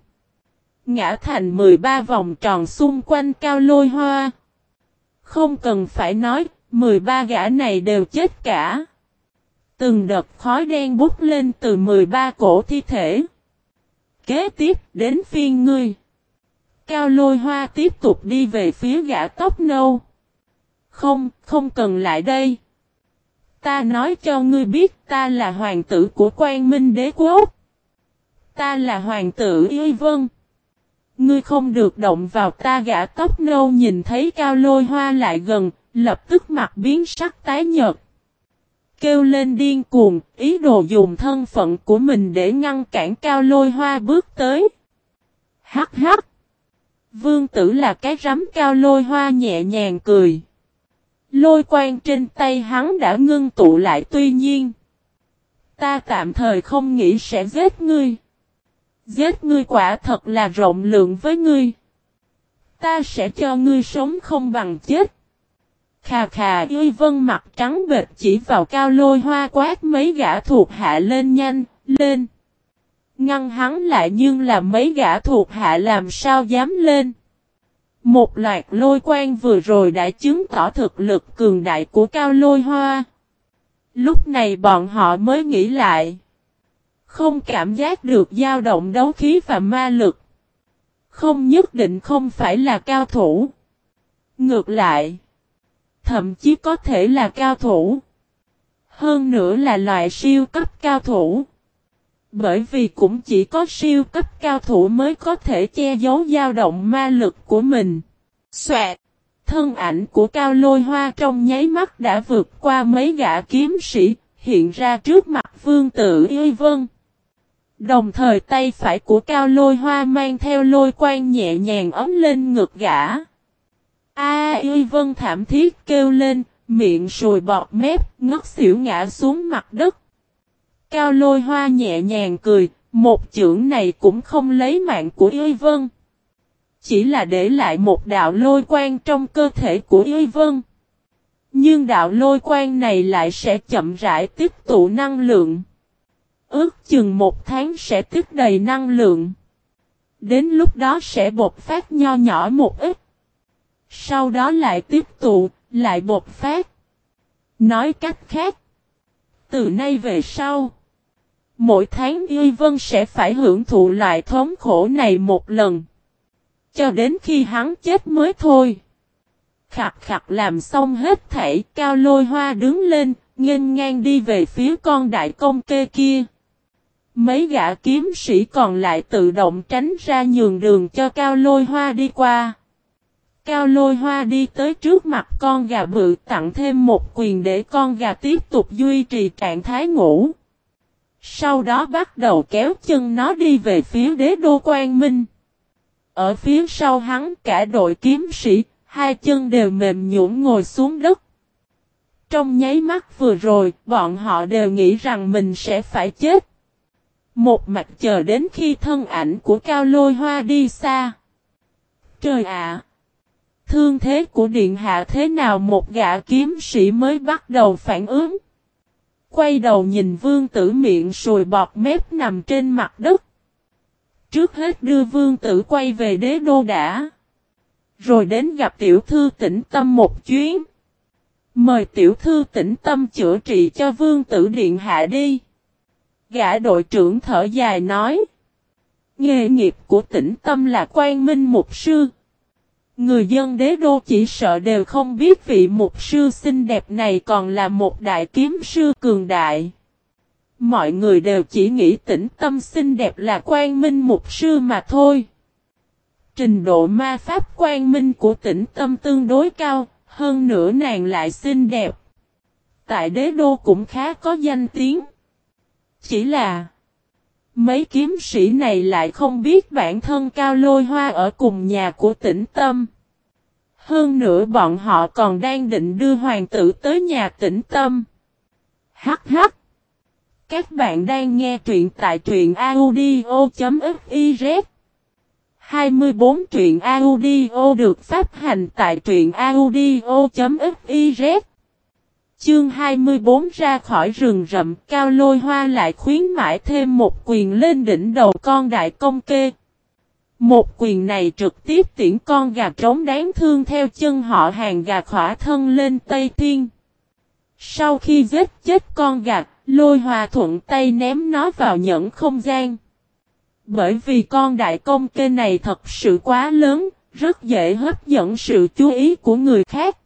Speaker 1: Ngã thành 13 vòng tròn xung quanh cao lôi hoa. Không cần phải nói, 13 gã này đều chết cả. Từng đợt khói đen bút lên từ 13 cổ thi thể. Kế tiếp đến phiên ngươi. Cao lôi hoa tiếp tục đi về phía gã tóc nâu. Không, không cần lại đây. Ta nói cho ngươi biết ta là hoàng tử của quan minh đế quốc. Ta là hoàng tử Y Vân. Ngươi không được động vào ta gã tóc nâu nhìn thấy cao lôi hoa lại gần, lập tức mặt biến sắc tái nhợt kêu lên điên cuồng, ý đồ dùng thân phận của mình để ngăn cản cao lôi hoa bước tới. Hắc hắc! Vương tử là cái rắm cao lôi hoa nhẹ nhàng cười. Lôi quang trên tay hắn đã ngưng tụ lại tuy nhiên. Ta tạm thời không nghĩ sẽ giết ngươi. Giết ngươi quả thật là rộng lượng với ngươi. Ta sẽ cho ngươi sống không bằng chết. Khà khà y vân mặt trắng bệt chỉ vào cao lôi hoa quát mấy gã thuộc hạ lên nhanh, lên. Ngăn hắn lại nhưng là mấy gã thuộc hạ làm sao dám lên. Một loạt lôi quan vừa rồi đã chứng tỏ thực lực cường đại của cao lôi hoa. Lúc này bọn họ mới nghĩ lại. Không cảm giác được dao động đấu khí và ma lực. Không nhất định không phải là cao thủ. Ngược lại thậm chí có thể là cao thủ. Hơn nữa là loại siêu cấp cao thủ. Bởi vì cũng chỉ có siêu cấp cao thủ mới có thể che giấu dao động ma lực của mình. Xoẹt! Thân ảnh của cao lôi hoa trong nháy mắt đã vượt qua mấy gã kiếm sĩ, hiện ra trước mặt vương tử y vân. Đồng thời tay phải của cao lôi hoa mang theo lôi quang nhẹ nhàng ấm lên ngực gã. A y vân thảm thiết kêu lên, miệng sùi bọt mép, ngất xỉu ngã xuống mặt đất. Cao lôi hoa nhẹ nhàng cười, một chưởng này cũng không lấy mạng của y vân. Chỉ là để lại một đạo lôi quang trong cơ thể của y vân. Nhưng đạo lôi quang này lại sẽ chậm rãi tiếp tụ năng lượng. Ước chừng một tháng sẽ tích đầy năng lượng. Đến lúc đó sẽ bột phát nho nhỏ một ít. Sau đó lại tiếp tụ, lại bột phát. Nói cách khác. Từ nay về sau. Mỗi tháng Y Vân sẽ phải hưởng thụ loại thống khổ này một lần. Cho đến khi hắn chết mới thôi. Khặt khặt làm xong hết thảy cao lôi hoa đứng lên, nghênh ngang đi về phía con đại công kê kia. Mấy gã kiếm sĩ còn lại tự động tránh ra nhường đường cho cao lôi hoa đi qua. Cao lôi hoa đi tới trước mặt con gà bự tặng thêm một quyền để con gà tiếp tục duy trì trạng thái ngủ. Sau đó bắt đầu kéo chân nó đi về phía đế đô quan Minh. Ở phía sau hắn cả đội kiếm sĩ, hai chân đều mềm nhũn ngồi xuống đất. Trong nháy mắt vừa rồi, bọn họ đều nghĩ rằng mình sẽ phải chết. Một mặt chờ đến khi thân ảnh của Cao Lôi Hoa đi xa. Trời ạ! Thương thế của điện hạ thế nào một gã kiếm sĩ mới bắt đầu phản ứng. Quay đầu nhìn vương tử miệng sùi bọt mép nằm trên mặt đất. Trước hết đưa vương tử quay về đế đô đã. Rồi đến gặp tiểu thư tĩnh tâm một chuyến. Mời tiểu thư tĩnh tâm chữa trị cho vương tử điện hạ đi. Gã đội trưởng thở dài nói. Nghề nghiệp của tĩnh Tâm là quan minh mục sư. Người dân đế đô chỉ sợ đều không biết vị mục sư xinh đẹp này còn là một đại kiếm sư cường đại. Mọi người đều chỉ nghĩ tĩnh tâm xinh đẹp là quan minh mục sư mà thôi. Trình độ ma pháp quan minh của tĩnh tâm tương đối cao, hơn nữa nàng lại xinh đẹp. Tại đế đô cũng khá có danh tiếng. Chỉ là mấy kiếm sĩ này lại không biết bản thân cao lôi hoa ở cùng nhà của tĩnh tâm. Hơn nữa bọn họ còn đang định đưa hoàng tử tới nhà tĩnh tâm. Hắc hắc. Các bạn đang nghe truyện tại truyện audio.fiz 24 truyện audio được phát hành tại truyện audio.fiz Chương 24 ra khỏi rừng rậm cao lôi hoa lại khuyến mãi thêm một quyền lên đỉnh đầu con đại công kê. Một quyền này trực tiếp tiễn con gà trống đáng thương theo chân họ hàng gà khỏa thân lên Tây Thiên. Sau khi giết chết con gà, lôi hòa thuận tay ném nó vào nhẫn không gian. Bởi vì con đại công kê này thật sự quá lớn, rất dễ hấp dẫn sự chú ý của người khác.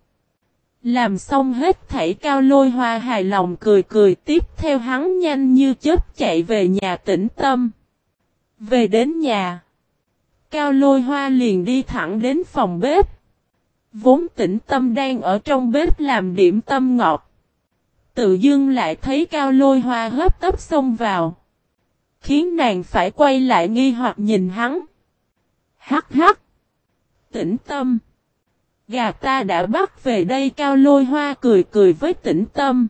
Speaker 1: Làm xong hết thảy cao lôi hoa hài lòng cười cười, tiếp theo hắn nhanh như chớp chạy về nhà tĩnh tâm. Về đến nhà. Cao lôi hoa liền đi thẳng đến phòng bếp. Vốn tĩnh tâm đang ở trong bếp làm điểm tâm ngọt. Tự dưng lại thấy cao lôi hoa hấp tấp xông vào. Khiến nàng phải quay lại nghi hoặc nhìn hắn. Hắc hắc. Tĩnh tâm. Gà ta đã bắt về đây cao lôi hoa cười cười với tĩnh tâm.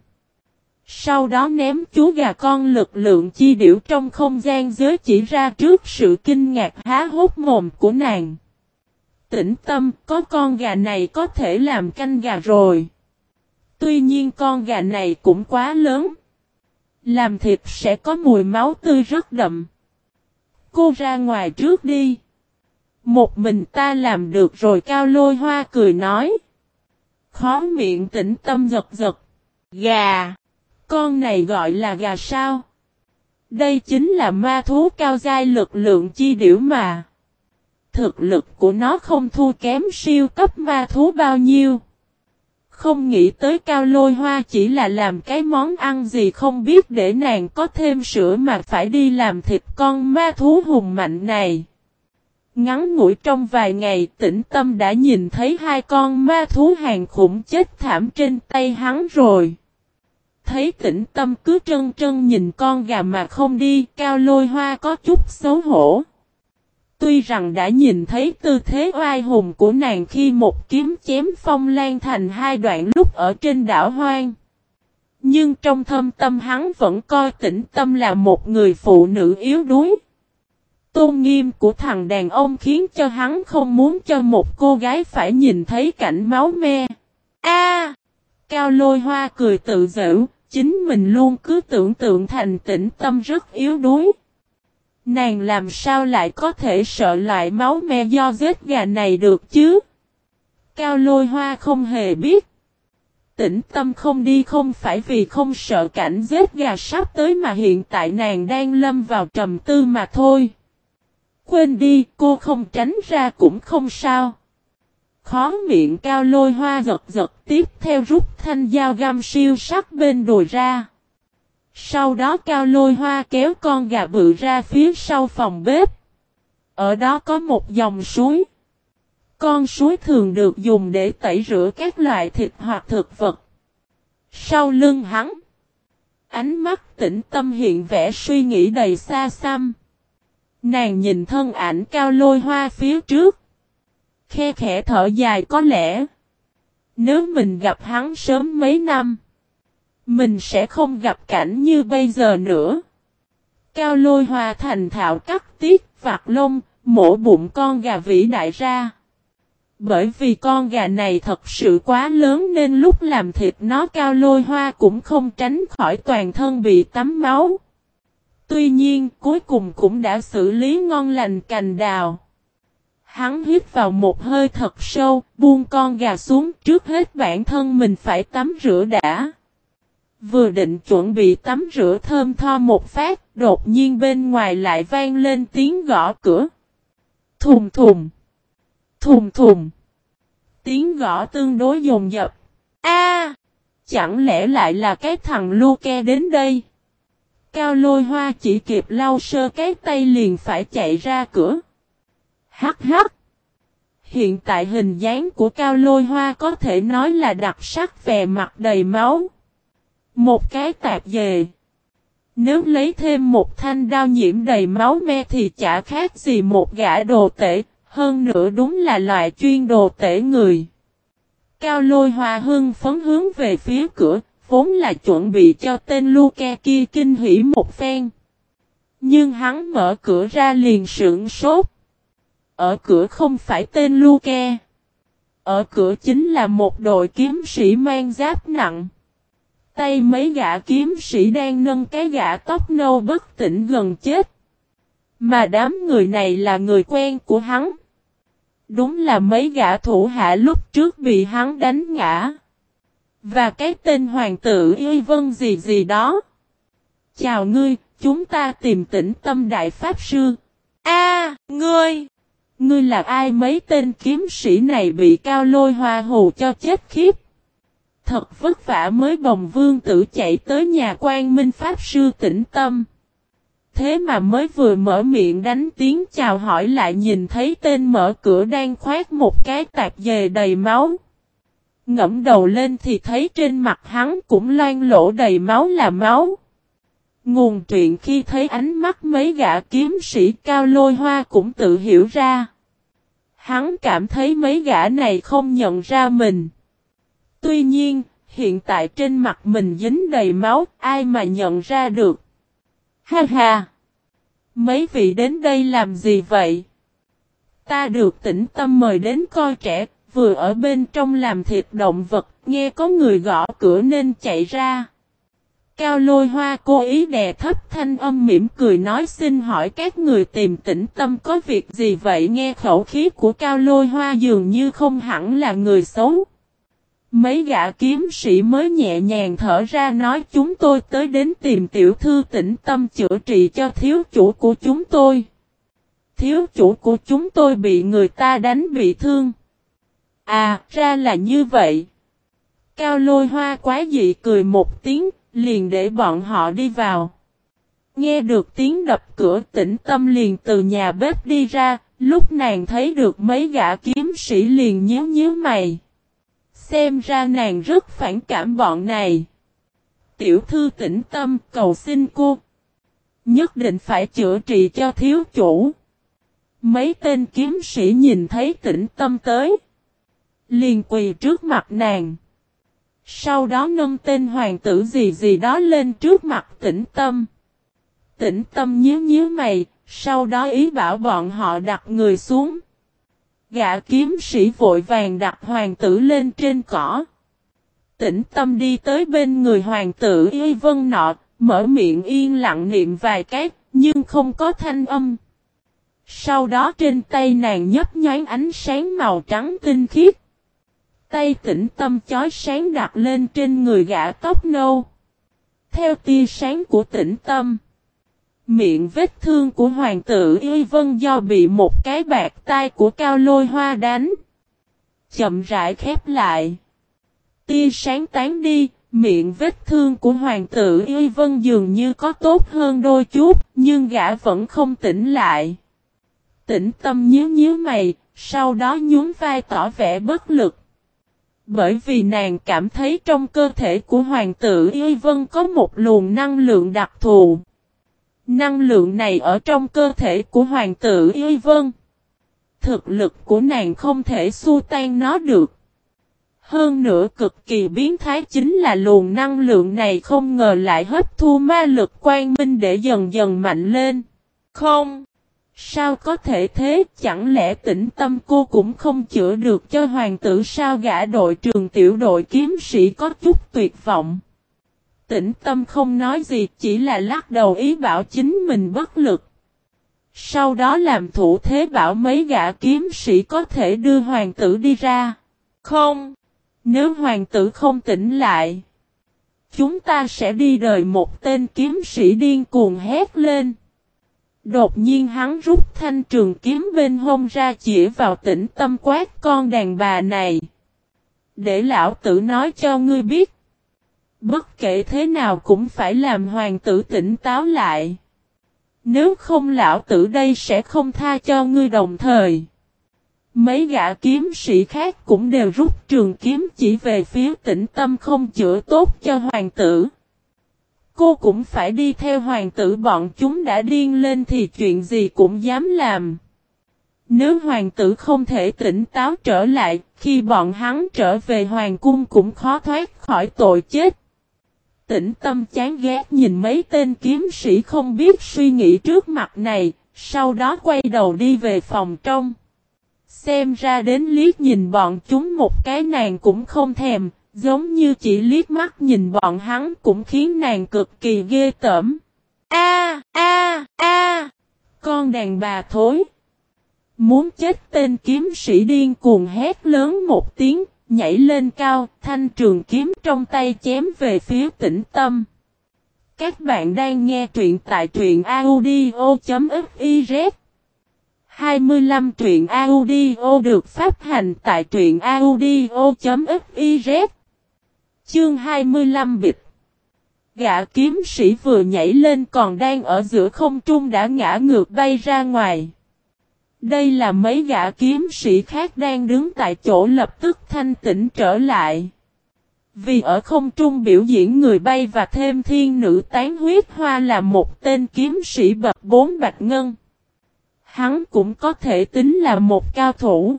Speaker 1: Sau đó ném chú gà con lực lượng chi điểu trong không gian giới chỉ ra trước sự kinh ngạc há hốt mồm của nàng. Tĩnh tâm, có con gà này có thể làm canh gà rồi. Tuy nhiên con gà này cũng quá lớn. Làm thịt sẽ có mùi máu tươi rất đậm. Cô ra ngoài trước đi. Một mình ta làm được rồi cao lôi hoa cười nói. Khó miệng tĩnh tâm giật giật. Gà. Con này gọi là gà sao? Đây chính là ma thú cao giai lực lượng chi điểu mà. Thực lực của nó không thua kém siêu cấp ma thú bao nhiêu. Không nghĩ tới cao lôi hoa chỉ là làm cái món ăn gì không biết để nàng có thêm sữa mà phải đi làm thịt con ma thú hùng mạnh này. Ngắn ngủi trong vài ngày tĩnh tâm đã nhìn thấy hai con ma thú hàng khủng chết thảm trên tay hắn rồi. Thấy tĩnh tâm cứ trân trân nhìn con gà mà không đi, cao lôi hoa có chút xấu hổ. Tuy rằng đã nhìn thấy tư thế oai hùng của nàng khi một kiếm chém phong lan thành hai đoạn lúc ở trên đảo hoang. Nhưng trong thâm tâm hắn vẫn coi tĩnh tâm là một người phụ nữ yếu đuối. Tôn nghiêm của thằng đàn ông khiến cho hắn không muốn cho một cô gái phải nhìn thấy cảnh máu me. A! Cao lôi hoa cười tự giễu, chính mình luôn cứ tưởng tượng thành tĩnh tâm rất yếu đuối. Nàng làm sao lại có thể sợ loại máu me do giết gà này được chứ? Cao lôi hoa không hề biết. Tĩnh tâm không đi không phải vì không sợ cảnh giết gà sắp tới mà hiện tại nàng đang lâm vào trầm tư mà thôi. Quên đi, cô không tránh ra cũng không sao. Khó miệng cao lôi hoa giật giật tiếp theo rút thanh dao găm siêu sắc bên đùi ra. Sau đó cao lôi hoa kéo con gà bự ra phía sau phòng bếp. Ở đó có một dòng suối. Con suối thường được dùng để tẩy rửa các loại thịt hoặc thực vật. Sau lưng hắn. Ánh mắt tĩnh tâm hiện vẻ suy nghĩ đầy xa xăm. Nàng nhìn thân ảnh cao lôi hoa phía trước. Khe khẽ thở dài có lẽ. Nếu mình gặp hắn sớm mấy năm. Mình sẽ không gặp cảnh như bây giờ nữa. Cao lôi hoa thành thạo cắt tiết, vặt lông, mổ bụng con gà vĩ đại ra. Bởi vì con gà này thật sự quá lớn nên lúc làm thịt nó cao lôi hoa cũng không tránh khỏi toàn thân bị tắm máu. Tuy nhiên cuối cùng cũng đã xử lý ngon lành cành đào. Hắn hít vào một hơi thật sâu, buông con gà xuống trước hết bản thân mình phải tắm rửa đã. Vừa định chuẩn bị tắm rửa thơm tho một phát, đột nhiên bên ngoài lại vang lên tiếng gõ cửa. Thùng thùng. Thùng thùng. Tiếng gõ tương đối dồn dập. A, Chẳng lẽ lại là cái thằng Luke đến đây? Cao lôi hoa chỉ kịp lau sơ cái tay liền phải chạy ra cửa. Hắc hắc. Hiện tại hình dáng của cao lôi hoa có thể nói là đặc sắc về mặt đầy máu. Một cái tạp dề. Nếu lấy thêm một thanh đao nhiễm đầy máu me thì chả khác gì một gã đồ tể, hơn nữa đúng là loại chuyên đồ tể người. Cao lôi hoa hưng phấn hướng về phía cửa, vốn là chuẩn bị cho tên Luke kia kinh hỉ một phen. Nhưng hắn mở cửa ra liền sững sốt. Ở cửa không phải tên Luke. Ở cửa chính là một đội kiếm sĩ mang giáp nặng. Tay mấy gã kiếm sĩ đang nâng cái gã tóc nâu bất tỉnh gần chết. Mà đám người này là người quen của hắn. Đúng là mấy gã thủ hạ lúc trước bị hắn đánh ngã. Và cái tên hoàng tử y vân gì gì đó. Chào ngươi, chúng ta tìm tỉnh tâm đại pháp sư. A, ngươi! Ngươi là ai mấy tên kiếm sĩ này bị cao lôi hoa hù cho chết khiếp. Thật vất vả mới bồng vương tử chạy tới nhà quan minh pháp sư tĩnh tâm. Thế mà mới vừa mở miệng đánh tiếng chào hỏi lại nhìn thấy tên mở cửa đang khoét một cái tạc dề đầy máu. Ngẫm đầu lên thì thấy trên mặt hắn cũng loan lỗ đầy máu là máu. Nguồn truyện khi thấy ánh mắt mấy gã kiếm sĩ cao lôi hoa cũng tự hiểu ra. Hắn cảm thấy mấy gã này không nhận ra mình. Tuy nhiên, hiện tại trên mặt mình dính đầy máu, ai mà nhận ra được. Ha ha! Mấy vị đến đây làm gì vậy? Ta được tĩnh tâm mời đến coi trẻ, vừa ở bên trong làm thịt động vật, nghe có người gõ cửa nên chạy ra. Cao lôi hoa cố ý đè thấp thanh âm mỉm cười nói xin hỏi các người tìm tĩnh tâm có việc gì vậy nghe khẩu khí của cao lôi hoa dường như không hẳn là người xấu. Mấy gã kiếm sĩ mới nhẹ nhàng thở ra nói chúng tôi tới đến tìm tiểu thư tĩnh tâm chữa trị cho thiếu chủ của chúng tôi. Thiếu chủ của chúng tôi bị người ta đánh bị thương. À, ra là như vậy. Cao lôi hoa quá dị cười một tiếng, liền để bọn họ đi vào. Nghe được tiếng đập cửa tĩnh tâm liền từ nhà bếp đi ra, lúc nàng thấy được mấy gã kiếm sĩ liền nhíu nhíu mày. Xem ra nàng rất phản cảm bọn này. Tiểu thư tĩnh tâm cầu xin cô. Nhất định phải chữa trị cho thiếu chủ. Mấy tên kiếm sĩ nhìn thấy tĩnh tâm tới. Liền quỳ trước mặt nàng. Sau đó nâng tên hoàng tử gì gì đó lên trước mặt tĩnh tâm. Tĩnh tâm nhíu nhíu mày, sau đó ý bảo bọn họ đặt người xuống. Gã kiếm sĩ vội vàng đặt hoàng tử lên trên cỏ. Tĩnh tâm đi tới bên người hoàng tử y vân nọ, mở miệng yên lặng niệm vài cái, nhưng không có thanh âm. Sau đó trên tay nàng nhấp nhánh ánh sáng màu trắng tinh khiết. Tay tĩnh tâm chói sáng đặt lên trên người gã tóc nâu. Theo tia sáng của tĩnh tâm. Miệng vết thương của hoàng tử Y Vân do bị một cái bạc tai của cao lôi hoa đánh. Chậm rãi khép lại. Tia sáng tán đi, miệng vết thương của hoàng tử Y Vân dường như có tốt hơn đôi chút, nhưng gã vẫn không tỉnh lại. Tỉnh tâm nhíu nhíu mày, sau đó nhún vai tỏ vẻ bất lực. Bởi vì nàng cảm thấy trong cơ thể của hoàng tử Y Vân có một luồng năng lượng đặc thù. Năng lượng này ở trong cơ thể của hoàng tử Y Vân. Thực lực của nàng không thể xua tan nó được. Hơn nữa cực kỳ biến thái chính là luồng năng lượng này không ngờ lại hấp thu ma lực quang minh để dần dần mạnh lên. Không! Sao có thể thế chẳng lẽ tĩnh tâm cô cũng không chữa được cho hoàng tử sao gã đội trường tiểu đội kiếm sĩ có chút tuyệt vọng. Tĩnh tâm không nói gì chỉ là lắc đầu ý bảo chính mình bất lực. Sau đó làm thủ thế bảo mấy gã kiếm sĩ có thể đưa hoàng tử đi ra. Không! Nếu hoàng tử không tỉnh lại, chúng ta sẽ đi đời một tên kiếm sĩ điên cuồng hét lên. Đột nhiên hắn rút thanh trường kiếm bên hông ra chỉ vào tĩnh tâm quát, con đàn bà này. Để lão tử nói cho ngươi biết. Bất kể thế nào cũng phải làm hoàng tử tỉnh táo lại. Nếu không lão tử đây sẽ không tha cho ngươi đồng thời. Mấy gã kiếm sĩ khác cũng đều rút trường kiếm chỉ về phía tĩnh tâm không chữa tốt cho hoàng tử. Cô cũng phải đi theo hoàng tử bọn chúng đã điên lên thì chuyện gì cũng dám làm. Nếu hoàng tử không thể tỉnh táo trở lại, khi bọn hắn trở về hoàng cung cũng khó thoát khỏi tội chết. Tỉnh tâm chán ghét nhìn mấy tên kiếm sĩ không biết suy nghĩ trước mặt này, sau đó quay đầu đi về phòng trong. Xem ra đến liếc nhìn bọn chúng một cái nàng cũng không thèm, giống như chỉ liếc mắt nhìn bọn hắn cũng khiến nàng cực kỳ ghê tởm. A a a Con đàn bà thối. Muốn chết tên kiếm sĩ điên cuồng hét lớn một tiếng, nhảy lên cao, thanh trường kiếm trong tay chém về phía tĩnh tâm. Các bạn đang nghe truyện tại truyện audio.fiz 25 truyện audio được phát hành tại truyện audio.fiz Chương 25 bịch Gã kiếm sĩ vừa nhảy lên còn đang ở giữa không trung đã ngã ngược bay ra ngoài. Đây là mấy gã kiếm sĩ khác đang đứng tại chỗ lập tức thanh tĩnh trở lại. Vì ở không trung biểu diễn người bay và thêm thiên nữ tán huyết hoa là một tên kiếm sĩ bậc bốn bạch ngân. Hắn cũng có thể tính là một cao thủ.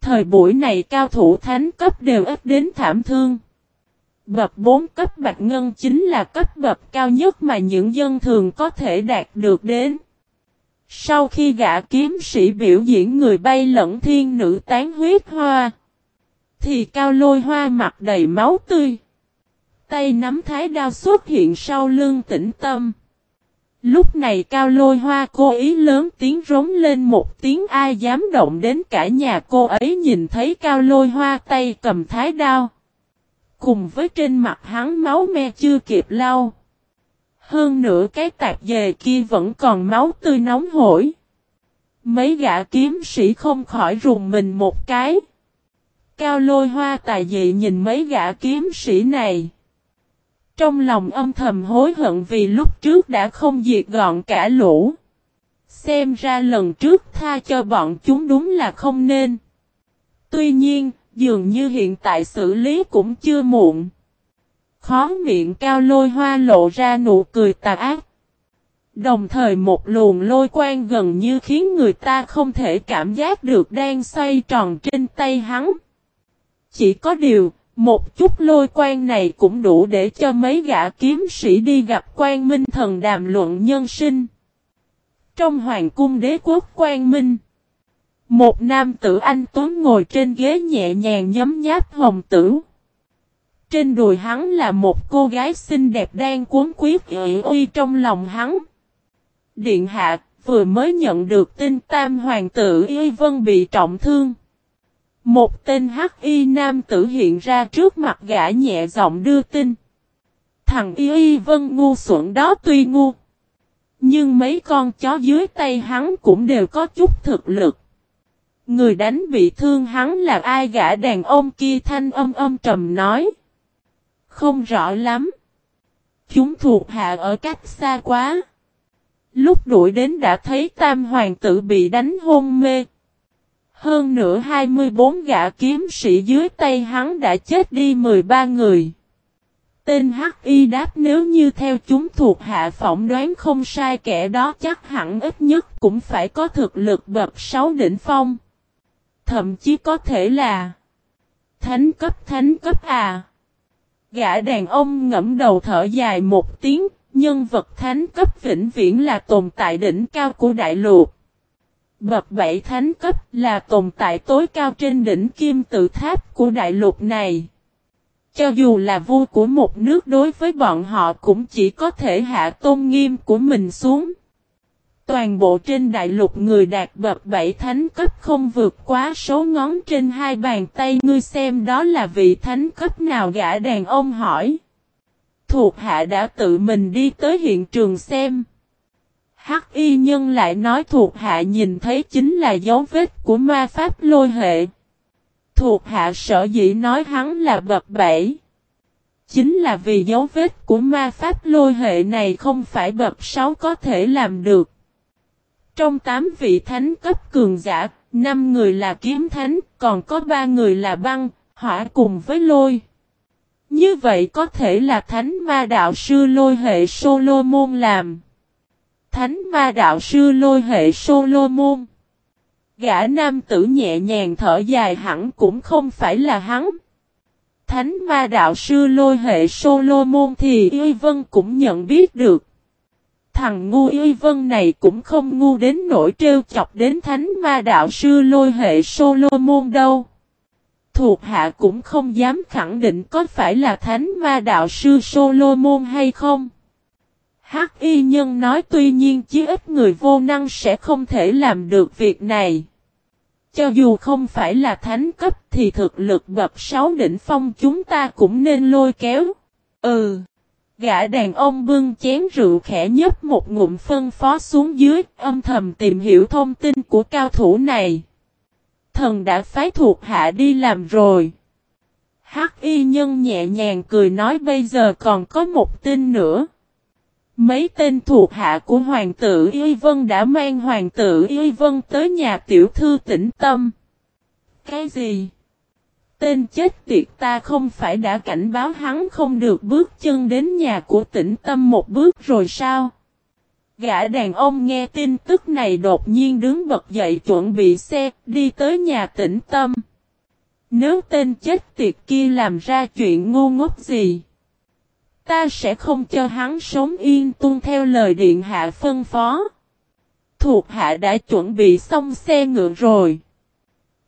Speaker 1: Thời buổi này cao thủ thánh cấp đều ít đến thảm thương. Bậc 4 cấp bạch ngân chính là cấp bậc cao nhất mà những dân thường có thể đạt được đến. Sau khi gã kiếm sĩ biểu diễn người bay lẫn thiên nữ tán huyết hoa, thì cao lôi hoa mặt đầy máu tươi. Tay nắm thái đao xuất hiện sau lưng tĩnh tâm. Lúc này cao lôi hoa cô ý lớn tiếng rống lên một tiếng ai dám động đến cả nhà cô ấy nhìn thấy cao lôi hoa tay cầm thái đao. Cùng với trên mặt hắn máu me chưa kịp lau. Hơn nữa cái tạc dề kia vẫn còn máu tươi nóng hổi. Mấy gã kiếm sĩ không khỏi rùng mình một cái. Cao lôi hoa tài dị nhìn mấy gã kiếm sĩ này. Trong lòng âm thầm hối hận vì lúc trước đã không diệt gọn cả lũ. Xem ra lần trước tha cho bọn chúng đúng là không nên. Tuy nhiên, dường như hiện tại xử lý cũng chưa muộn. Khó miệng cao lôi hoa lộ ra nụ cười tà ác. Đồng thời một luồng lôi quang gần như khiến người ta không thể cảm giác được đang xoay tròn trên tay hắn. Chỉ có điều, một chút lôi quang này cũng đủ để cho mấy gã kiếm sĩ đi gặp quan minh thần đàm luận nhân sinh. Trong hoàng cung đế quốc quan minh, một nam tử anh tuấn ngồi trên ghế nhẹ nhàng nhấm nháp hồng tử. Trên đùi hắn là một cô gái xinh đẹp đang cuốn quyết ủy uy trong lòng hắn. Điện hạ, vừa mới nhận được tin tam hoàng tử Y Vân bị trọng thương. Một tên hắc y nam tử hiện ra trước mặt gã nhẹ giọng đưa tin. Thằng Y Y Vân ngu xuẩn đó tuy ngu. Nhưng mấy con chó dưới tay hắn cũng đều có chút thực lực. Người đánh bị thương hắn là ai gã đàn ông kia thanh âm âm trầm nói. Không rõ lắm. Chúng thuộc hạ ở cách xa quá. Lúc đuổi đến đã thấy tam hoàng tử bị đánh hôn mê. Hơn nữa 24 gã kiếm sĩ dưới tay hắn đã chết đi 13 người. Tên Hắc Y đáp nếu như theo chúng thuộc hạ phỏng đoán không sai kẻ đó chắc hẳn ít nhất cũng phải có thực lực bậc 6 đỉnh phong. Thậm chí có thể là Thánh cấp thánh cấp à. Gã đàn ông ngẫm đầu thở dài một tiếng, nhân vật thánh cấp vĩnh viễn là tồn tại đỉnh cao của đại lục. Bậc bảy thánh cấp là tồn tại tối cao trên đỉnh kim tự tháp của đại lục này. Cho dù là vua của một nước đối với bọn họ cũng chỉ có thể hạ tôn nghiêm của mình xuống. Toàn bộ trên đại lục người đạt bậc bảy thánh cấp không vượt quá số ngón trên hai bàn tay ngươi xem đó là vị thánh cấp nào gã đàn ông hỏi. Thuộc hạ đã tự mình đi tới hiện trường xem. Hắc y nhân lại nói thuộc hạ nhìn thấy chính là dấu vết của ma pháp lôi hệ. Thuộc hạ sở dĩ nói hắn là bậc bảy. Chính là vì dấu vết của ma pháp lôi hệ này không phải bậc sáu có thể làm được. Trong tám vị thánh cấp cường giả, năm người là kiếm thánh, còn có ba người là băng, hỏa cùng với lôi. Như vậy có thể là thánh ma đạo sư lôi hệ Solomon làm. Thánh ma đạo sư lôi hệ Solomon. Gã nam tử nhẹ nhàng thở dài hẳn cũng không phải là hắn. Thánh ma đạo sư lôi hệ Solomon thì Y Vân cũng nhận biết được. Thằng ngu Y Vân này cũng không ngu đến nỗi trêu chọc đến thánh ma đạo sư lôi hệ Solomon đâu. Thuộc hạ cũng không dám khẳng định có phải là thánh ma đạo sư Solomon hay không. Hắc y nhân nói tuy nhiên chứ ít người vô năng sẽ không thể làm được việc này. Cho dù không phải là thánh cấp thì thực lực bậc sáu đỉnh phong chúng ta cũng nên lôi kéo. Ừ. Gã đàn ông bưng chén rượu khẽ nhấp một ngụm phân phó xuống dưới, âm thầm tìm hiểu thông tin của cao thủ này. Thần đã phái thuộc hạ đi làm rồi. Hắc y nhân nhẹ nhàng cười nói bây giờ còn có một tin nữa. Mấy tên thuộc hạ của hoàng tử Y Vân đã mang hoàng tử Y Vân tới nhà tiểu thư tĩnh tâm. Cái gì? Tên chết tiệt ta không phải đã cảnh báo hắn không được bước chân đến nhà của tĩnh tâm một bước rồi sao? Gã đàn ông nghe tin tức này đột nhiên đứng bật dậy chuẩn bị xe, đi tới nhà tĩnh tâm. Nếu tên chết tiệt kia làm ra chuyện ngu ngốc gì? Ta sẽ không cho hắn sống yên tuân theo lời điện hạ phân phó. Thuộc hạ đã chuẩn bị xong xe ngựa rồi.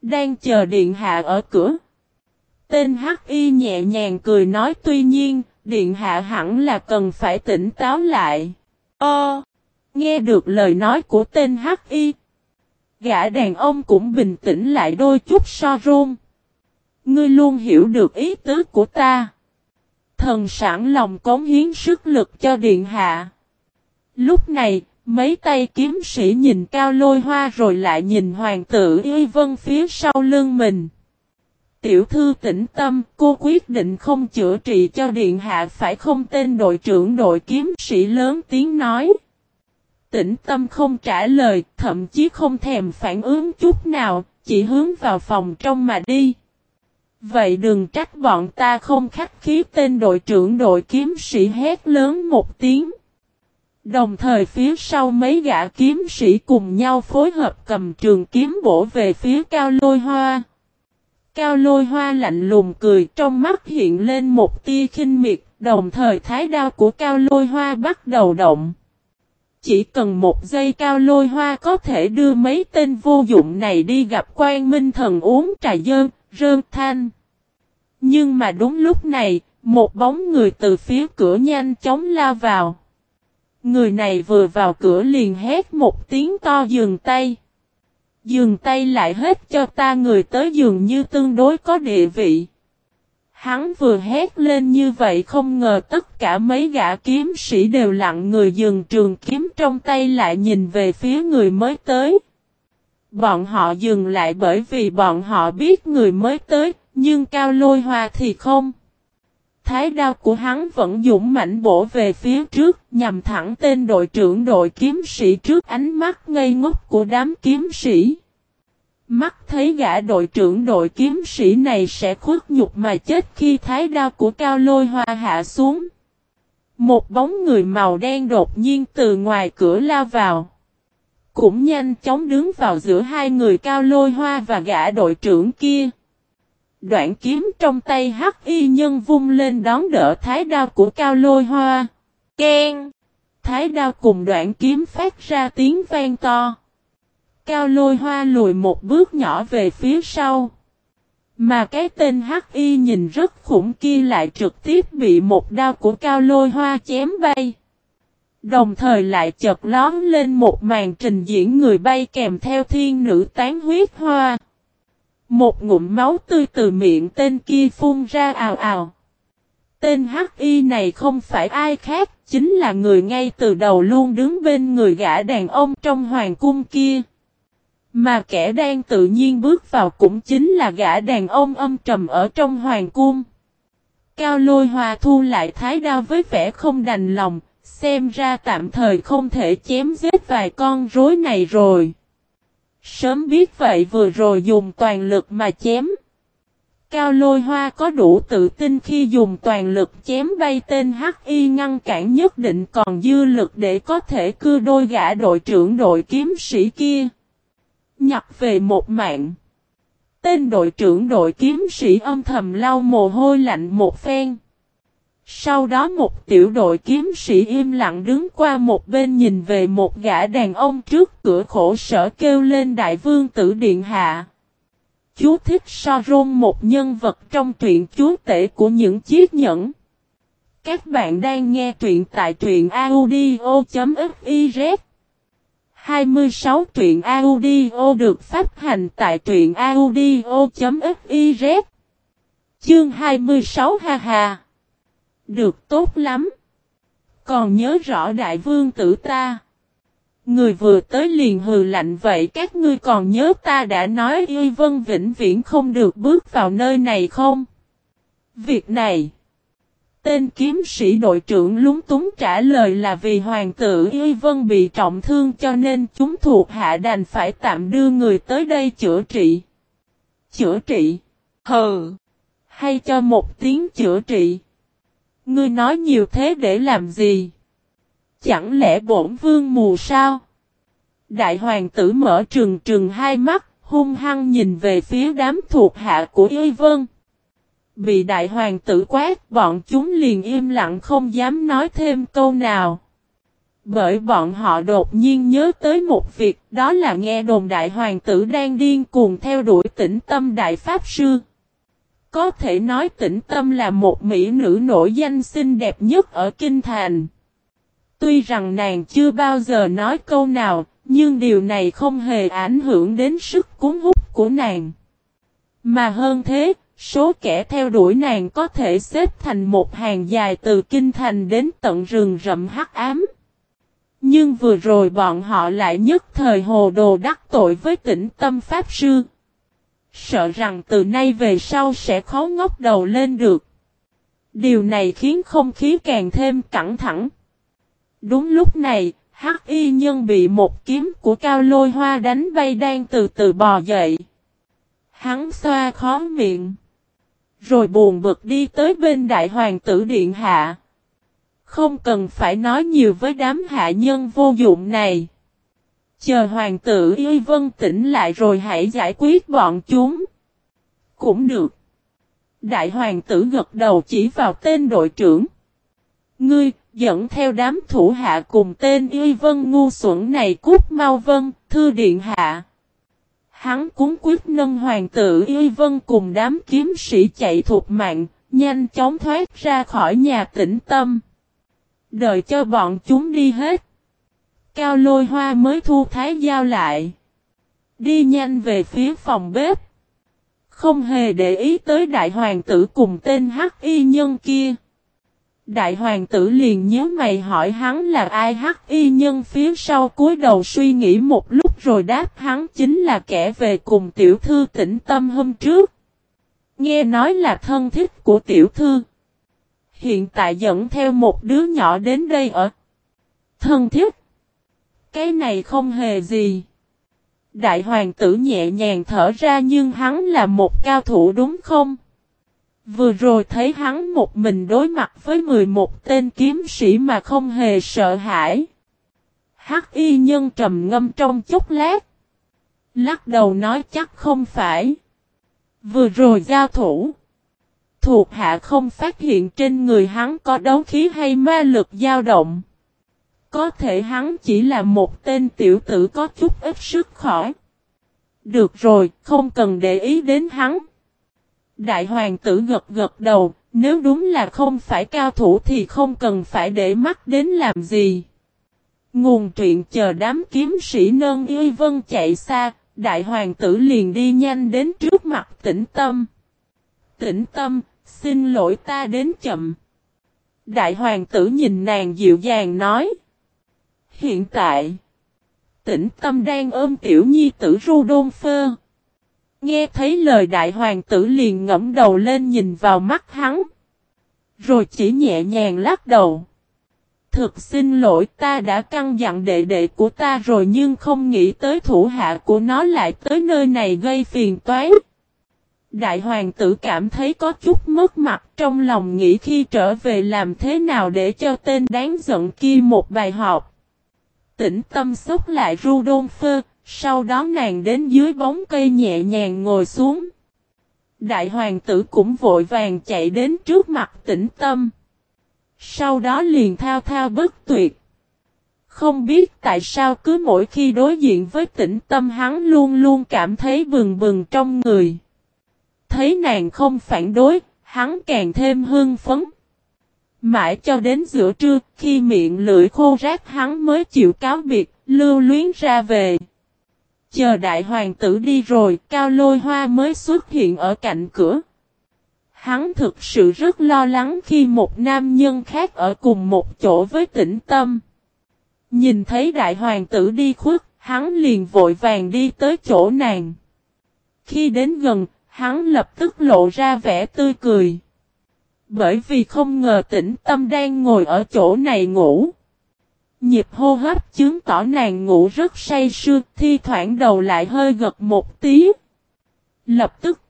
Speaker 1: Đang chờ điện hạ ở cửa. Tên Hắc Y nhẹ nhàng cười nói tuy nhiên, điện hạ hẳn là cần phải tỉnh táo lại. Ơ! nghe được lời nói của tên Hắc Y. Gã đàn ông cũng bình tĩnh lại đôi chút so rôn. Ngươi luôn hiểu được ý tứ của ta. Thần sẵn lòng cống hiến sức lực cho điện hạ. Lúc này, mấy tay kiếm sĩ nhìn cao lôi hoa rồi lại nhìn hoàng tử y vân phía sau lưng mình. Tiểu thư tĩnh tâm, cô quyết định không chữa trị cho điện hạ phải không tên đội trưởng đội kiếm sĩ lớn tiếng nói. Tĩnh tâm không trả lời, thậm chí không thèm phản ứng chút nào, chỉ hướng vào phòng trong mà đi. Vậy đừng trách bọn ta không khách khí tên đội trưởng đội kiếm sĩ hét lớn một tiếng. Đồng thời phía sau mấy gã kiếm sĩ cùng nhau phối hợp cầm trường kiếm bổ về phía cao lôi hoa. Cao lôi hoa lạnh lùng cười trong mắt hiện lên một tia khinh miệt, đồng thời thái đao của cao lôi hoa bắt đầu động. Chỉ cần một giây cao lôi hoa có thể đưa mấy tên vô dụng này đi gặp quan minh thần uống trà dơn, rơn thanh. Nhưng mà đúng lúc này, một bóng người từ phía cửa nhanh chóng lao vào. Người này vừa vào cửa liền hét một tiếng to dừng tay. Dừng tay lại hết cho ta người tới dường như tương đối có địa vị. Hắn vừa hét lên như vậy không ngờ tất cả mấy gã kiếm sĩ đều lặng người dừng trường kiếm trong tay lại nhìn về phía người mới tới. Bọn họ dừng lại bởi vì bọn họ biết người mới tới, nhưng cao lôi hoa thì không. Thái đao của hắn vẫn dũng mãnh bổ về phía trước, nhằm thẳng tên đội trưởng đội kiếm sĩ trước ánh mắt ngây ngốc của đám kiếm sĩ. Mắt thấy gã đội trưởng đội kiếm sĩ này sẽ khuất nhục mà chết khi thái đao của cao lôi hoa hạ xuống. Một bóng người màu đen đột nhiên từ ngoài cửa lao vào. Cũng nhanh chóng đứng vào giữa hai người cao lôi hoa và gã đội trưởng kia. Đoạn kiếm trong tay hắc y nhân vung lên đón đỡ thái đao của cao lôi hoa. Ken! Thái đao cùng đoạn kiếm phát ra tiếng vang to. Cao lôi hoa lùi một bước nhỏ về phía sau. Mà cái tên hắc y nhìn rất khủng kia lại trực tiếp bị một đao của cao lôi hoa chém bay. Đồng thời lại chợt lón lên một màn trình diễn người bay kèm theo thiên nữ tán huyết hoa. Một ngụm máu tươi từ miệng tên kia phun ra ào ào. Tên H.I này không phải ai khác, chính là người ngay từ đầu luôn đứng bên người gã đàn ông trong hoàng cung kia. Mà kẻ đang tự nhiên bước vào cũng chính là gã đàn ông âm trầm ở trong hoàng cung. Cao lôi hòa thu lại thái đao với vẻ không đành lòng, xem ra tạm thời không thể chém giết vài con rối này rồi. Sớm biết vậy vừa rồi dùng toàn lực mà chém. Cao lôi hoa có đủ tự tin khi dùng toàn lực chém bay tên H.I ngăn cản nhất định còn dư lực để có thể cưa đôi gã đội trưởng đội kiếm sĩ kia. Nhặt về một mạng. Tên đội trưởng đội kiếm sĩ âm thầm lau mồ hôi lạnh một phen. Sau đó một tiểu đội kiếm sĩ im lặng đứng qua một bên nhìn về một gã đàn ông trước cửa khổ sở kêu lên đại vương tử điện hạ. Chú thích so rôn một nhân vật trong truyện chúa tể của những chiếc nhẫn. Các bạn đang nghe truyện tại truyện audio.fiz 26 truyện audio được phát hành tại truyện audio.fiz Chương 26 ha ha được tốt lắm Còn nhớ rõ đại vương tử ta Người vừa tới liền hừ lạnh vậy, các ngươi còn nhớ ta đã nói Y Vân vĩnh viễn không được bước vào nơi này không? Việc này, Tên kiếm sĩ đội trưởng lúng túng trả lời là vì hoàng tử Y Vân bị trọng thương cho nên chúng thuộc hạ đành phải tạm đưa người tới đây chữa trị. Chữa trị? Hừ! Hay cho một tiếng chữa trị? Ngươi nói nhiều thế để làm gì? Chẳng lẽ bổn vương mù sao? Đại hoàng tử mở trừng trừng hai mắt, hung hăng nhìn về phía đám thuộc hạ của Y Vân. Bị đại hoàng tử quát, bọn chúng liền im lặng không dám nói thêm câu nào. Bởi bọn họ đột nhiên nhớ tới một việc, đó là nghe đồn đại hoàng tử đang điên cuồng theo đuổi tĩnh tâm đại pháp sư. Có thể nói tĩnh tâm là một mỹ nữ nổi danh xinh đẹp nhất ở Kinh Thành. Tuy rằng nàng chưa bao giờ nói câu nào, nhưng điều này không hề ảnh hưởng đến sức cuốn hút của nàng. Mà hơn thế, số kẻ theo đuổi nàng có thể xếp thành một hàng dài từ kinh thành đến tận rừng rậm hắc ám. Nhưng vừa rồi bọn họ lại nhất thời hồ đồ đắc tội với tỉnh tâm Pháp Sư. Sợ rằng từ nay về sau sẽ khó ngóc đầu lên được. Điều này khiến không khí càng thêm căng thẳng. Đúng lúc này, hắc y nhân bị một kiếm của cao lôi hoa đánh bay đang từ từ bò dậy. Hắn xoa khó miệng. Rồi buồn bực đi tới bên đại hoàng tử điện hạ. Không cần phải nói nhiều với đám hạ nhân vô dụng này. Chờ hoàng tử y vân tỉnh lại rồi hãy giải quyết bọn chúng. Cũng được. Đại hoàng tử gật đầu chỉ vào tên đội trưởng. Ngươi, dẫn theo đám thủ hạ cùng tên y vân ngu xuẩn này cút mau vân, thư điện hạ. Hắn cúng quyết nâng hoàng tử Y Vân cùng đám kiếm sĩ chạy thuộc mạng, nhanh chóng thoát ra khỏi nhà tĩnh tâm. Đợi cho bọn chúng đi hết. Cao lôi hoa mới thu thái giao lại. Đi nhanh về phía phòng bếp. Không hề để ý tới đại hoàng tử cùng tên hắc y nhân kia. Đại hoàng tử liền nhớ mày hỏi hắn là ai, hắc y nhân phía sau cúi đầu suy nghĩ một lúc rồi đáp hắn chính là kẻ về cùng tiểu thư tĩnh tâm hôm trước. Nghe nói là thân thích của tiểu thư. Hiện tại dẫn theo một đứa nhỏ đến đây ở. Thân thiết. Cái này không hề gì. Đại hoàng tử nhẹ nhàng thở ra nhưng hắn là một cao thủ đúng không? Vừa rồi thấy hắn một mình đối mặt với 11 tên kiếm sĩ mà không hề sợ hãi. Hắc y nhân trầm ngâm trong chốc lát. Lắc đầu nói chắc không phải. Vừa rồi giao thủ. Thuộc hạ không phát hiện trên người hắn có đấu khí hay ma lực dao động. Có thể hắn chỉ là một tên tiểu tử có chút ít sức khỏi. Được rồi, không cần để ý đến hắn. Đại hoàng tử gật gật đầu, nếu đúng là không phải cao thủ thì không cần phải để mắt đến làm gì. Nguồn truyện chờ đám kiếm sĩ nâng y vân chạy xa, đại hoàng tử liền đi nhanh đến trước mặt tĩnh tâm. Tĩnh tâm, xin lỗi ta đến chậm. Đại hoàng tử nhìn nàng dịu dàng nói. Hiện tại, tĩnh tâm đang ôm tiểu nhi tử Rudolfo. Nghe thấy lời đại hoàng tử liền ngẫm đầu lên nhìn vào mắt hắn. Rồi chỉ nhẹ nhàng lắc đầu. Thực xin lỗi ta đã căng dặn đệ đệ của ta rồi nhưng không nghĩ tới thủ hạ của nó lại tới nơi này gây phiền toái. Đại hoàng tử cảm thấy có chút mất mặt trong lòng nghĩ khi trở về làm thế nào để cho tên đáng giận kia một bài học. Tĩnh tâm xúc lại Rudolfo, sau đó nàng đến dưới bóng cây nhẹ nhàng ngồi xuống. Đại hoàng tử cũng vội vàng chạy đến trước mặt tĩnh tâm. Sau đó liền thao thao bất tuyệt. Không biết tại sao cứ mỗi khi đối diện với tĩnh tâm hắn luôn luôn cảm thấy bừng bừng trong người. Thấy nàng không phản đối, hắn càng thêm hưng phấn. Mãi cho đến giữa trưa, khi miệng lưỡi khô rác hắn mới chịu cáo biệt, lưu luyến ra về. Chờ đại hoàng tử đi rồi, cao lôi hoa mới xuất hiện ở cạnh cửa. Hắn thực sự rất lo lắng khi một nam nhân khác ở cùng một chỗ với tĩnh tâm. Nhìn thấy đại hoàng tử đi khuất, hắn liền vội vàng đi tới chỗ nàng. Khi đến gần, hắn lập tức lộ ra vẻ tươi cười. Bởi vì không ngờ tĩnh tâm đang ngồi ở chỗ này ngủ. Nhịp hô hấp chứng tỏ nàng ngủ rất say sưa, thi thoảng đầu lại hơi gật một tí. Lập tức,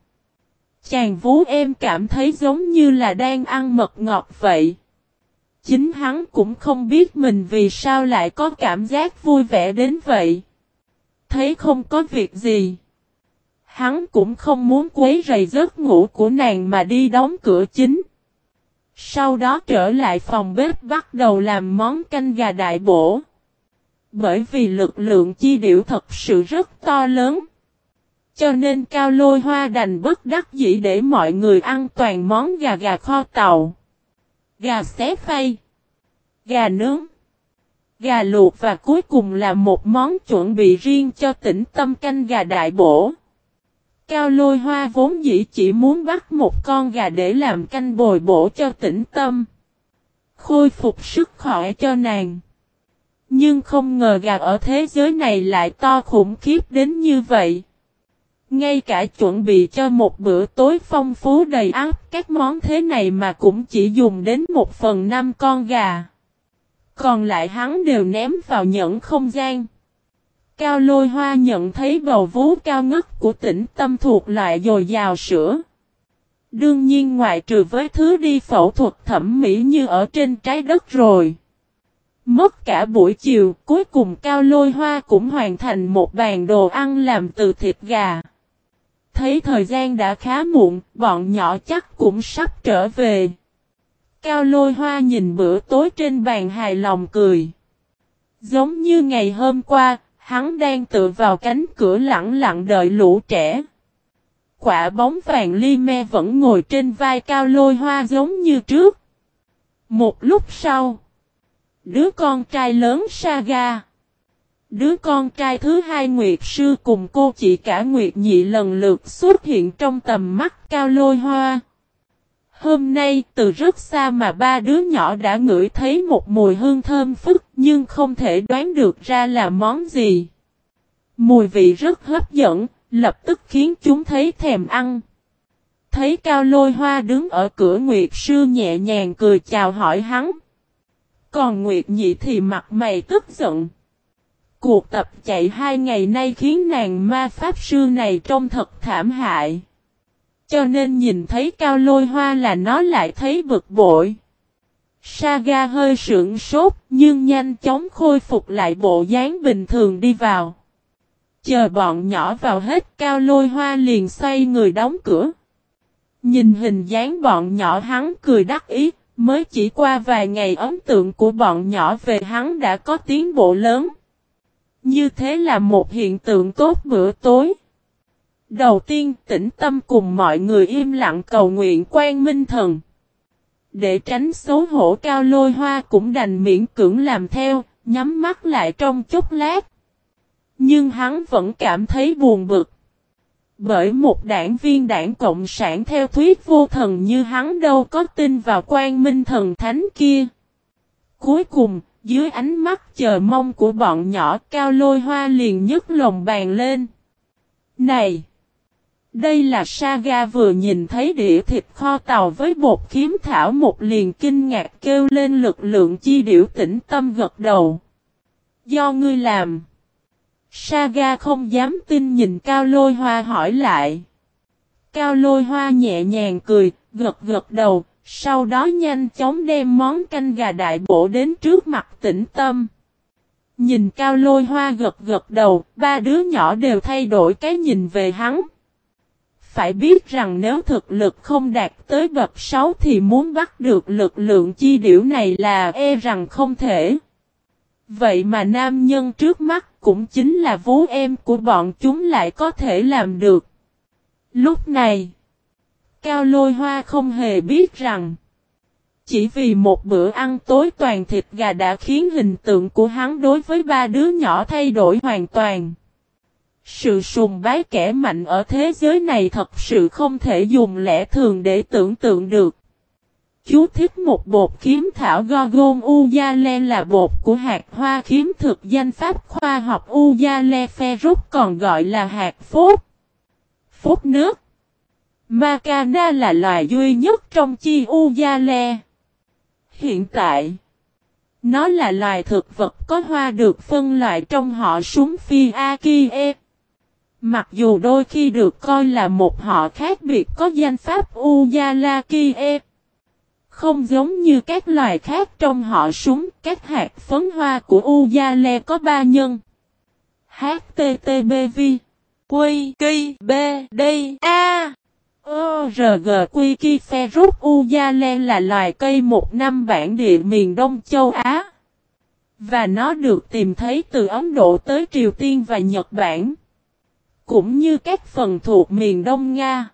Speaker 1: chàng vú em cảm thấy giống như là đang ăn mật ngọt vậy. Chính hắn cũng không biết mình vì sao lại có cảm giác vui vẻ đến vậy. Thấy không có việc gì. Hắn cũng không muốn quấy rầy giấc ngủ của nàng mà đi đóng cửa chính. Sau đó trở lại phòng bếp bắt đầu làm món canh gà đại bổ. Bởi vì lực lượng chi điệu thật sự rất to lớn. Cho nên cao lôi hoa đành bất đắc dĩ để mọi người ăn toàn món gà gà kho tàu. Gà xé phay. Gà nướng. Gà luộc và cuối cùng là một món chuẩn bị riêng cho tỉnh tâm canh gà đại bổ. Cao lôi hoa vốn dĩ chỉ muốn bắt một con gà để làm canh bồi bổ cho tĩnh tâm. Khôi phục sức khỏe cho nàng. Nhưng không ngờ gà ở thế giới này lại to khủng khiếp đến như vậy. Ngay cả chuẩn bị cho một bữa tối phong phú đầy áp, các món thế này mà cũng chỉ dùng đến một phần năm con gà. Còn lại hắn đều ném vào nhẫn không gian. Cao lôi hoa nhận thấy bầu vú cao ngất của tỉnh tâm thuộc loại dồi dào sữa. Đương nhiên ngoại trừ với thứ đi phẫu thuật thẩm mỹ như ở trên trái đất rồi. Mất cả buổi chiều, cuối cùng cao lôi hoa cũng hoàn thành một bàn đồ ăn làm từ thịt gà. Thấy thời gian đã khá muộn, bọn nhỏ chắc cũng sắp trở về. Cao lôi hoa nhìn bữa tối trên bàn hài lòng cười. Giống như ngày hôm qua, Hắn đang tựa vào cánh cửa lặng lặng đợi lũ trẻ. Quả bóng vàng ly me vẫn ngồi trên vai cao lôi hoa giống như trước. Một lúc sau, đứa con trai lớn Saga, đứa con trai thứ hai Nguyệt Sư cùng cô chị cả Nguyệt Nhị lần lượt xuất hiện trong tầm mắt cao lôi hoa. Hôm nay từ rất xa mà ba đứa nhỏ đã ngửi thấy một mùi hương thơm phức nhưng không thể đoán được ra là món gì. Mùi vị rất hấp dẫn, lập tức khiến chúng thấy thèm ăn. Thấy cao lôi hoa đứng ở cửa Nguyệt Sư nhẹ nhàng cười chào hỏi hắn. Còn Nguyệt Nhị thì mặt mày tức giận. Cuộc tập chạy hai ngày nay khiến nàng ma pháp sư này trông thật thảm hại. Cho nên nhìn thấy cao lôi hoa là nó lại thấy bực bội. Saga hơi sượng sốt nhưng nhanh chóng khôi phục lại bộ dáng bình thường đi vào. Chờ bọn nhỏ vào hết cao lôi hoa liền xoay người đóng cửa. Nhìn hình dáng bọn nhỏ hắn cười đắc ý, mới chỉ qua vài ngày ấn tượng của bọn nhỏ về hắn đã có tiến bộ lớn. Như thế là một hiện tượng tốt bữa tối. Đầu tiên tĩnh tâm cùng mọi người im lặng cầu nguyện quan minh thần. Để tránh xấu hổ cao lôi hoa cũng đành miễn cưỡng làm theo, nhắm mắt lại trong chốc lát. Nhưng hắn vẫn cảm thấy buồn bực. Bởi một đảng viên đảng Cộng sản theo thuyết vô thần như hắn đâu có tin vào quan minh thần thánh kia. Cuối cùng, dưới ánh mắt chờ mong của bọn nhỏ cao lôi hoa liền nhấc lồng bàn lên. Này! Đây là Saga vừa nhìn thấy đĩa thịt kho tàu với bột kiếm thảo một liền kinh ngạc kêu lên lực lượng chi điểu tĩnh tâm gật đầu. Do ngươi làm. Saga không dám tin nhìn Cao Lôi Hoa hỏi lại. Cao Lôi Hoa nhẹ nhàng cười, gật gật đầu, sau đó nhanh chóng đem món canh gà đại bổ đến trước mặt tĩnh tâm. Nhìn Cao Lôi Hoa gật gật đầu, ba đứa nhỏ đều thay đổi cái nhìn về hắn. Phải biết rằng nếu thực lực không đạt tới bậc 6 thì muốn bắt được lực lượng chi điểu này là e rằng không thể. Vậy mà nam nhân trước mắt cũng chính là vú em của bọn chúng lại có thể làm được. Lúc này, Cao Lôi Hoa không hề biết rằng, chỉ vì một bữa ăn tối toàn thịt gà đã khiến hình tượng của hắn đối với ba đứa nhỏ thay đổi hoàn toàn. Sự sùng bái kẻ mạnh ở thế giới này thật sự không thể dùng lẽ thường để tưởng tượng được. Chú thích một bột kiếm thảo Gorgon Uzale là bột của hạt hoa kiếm thực danh pháp khoa học Uzale Ferrux còn gọi là hạt phốt. Phốt nước. Macana là loài duy nhất trong chi Uzale. Hiện tại, nó là loài thực vật có hoa được phân loại trong họ súng phi Akie. Mặc dù đôi khi được coi là một họ khác biệt có danh pháp Uyalakie. Không giống như các loài khác trong họ súng, các hạt phấn hoa của Uyale có ba nhân. HTTBV Quy Kỳ B D A O R G Quy Ki Ferrux Uyale là loài cây một năm bản địa miền Đông châu Á. Và nó được tìm thấy từ Ấn Độ tới Triều Tiên và Nhật Bản cũng như các phần thuộc miền Đông Nga.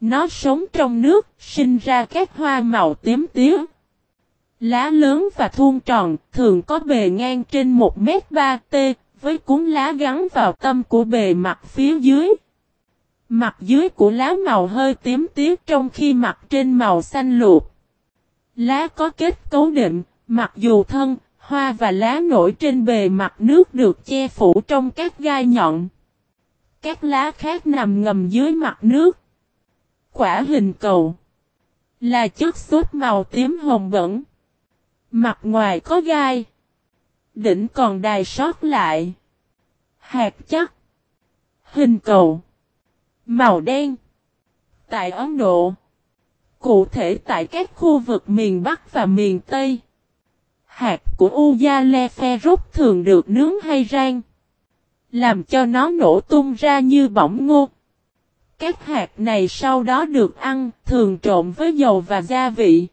Speaker 1: Nó sống trong nước, sinh ra các hoa màu tím tía. Lá lớn và thuôn tròn, thường có bề ngang trên 1m3t, với cuốn lá gắn vào tâm của bề mặt phía dưới. Mặt dưới của lá màu hơi tím tía trong khi mặt trên màu xanh luộc. Lá có kết cấu đệm, mặc dù thân, hoa và lá nổi trên bề mặt nước được che phủ trong các gai nhọn các lá khác nằm ngầm dưới mặt nước. Quả hình cầu là chất xốp màu tím hồng bẩn. Mặt ngoài có gai. Đỉnh còn đài sót lại. Hạt chắc. Hình cầu. Màu đen. Tại Ấn Độ. Cụ thể tại các khu vực miền Bắc và miền Tây. Hạt của Uyale Ferrux thường được nướng hay rang. Làm cho nó nổ tung ra như bỏng ngô. Các hạt này sau đó được ăn, thường trộn với dầu và gia vị.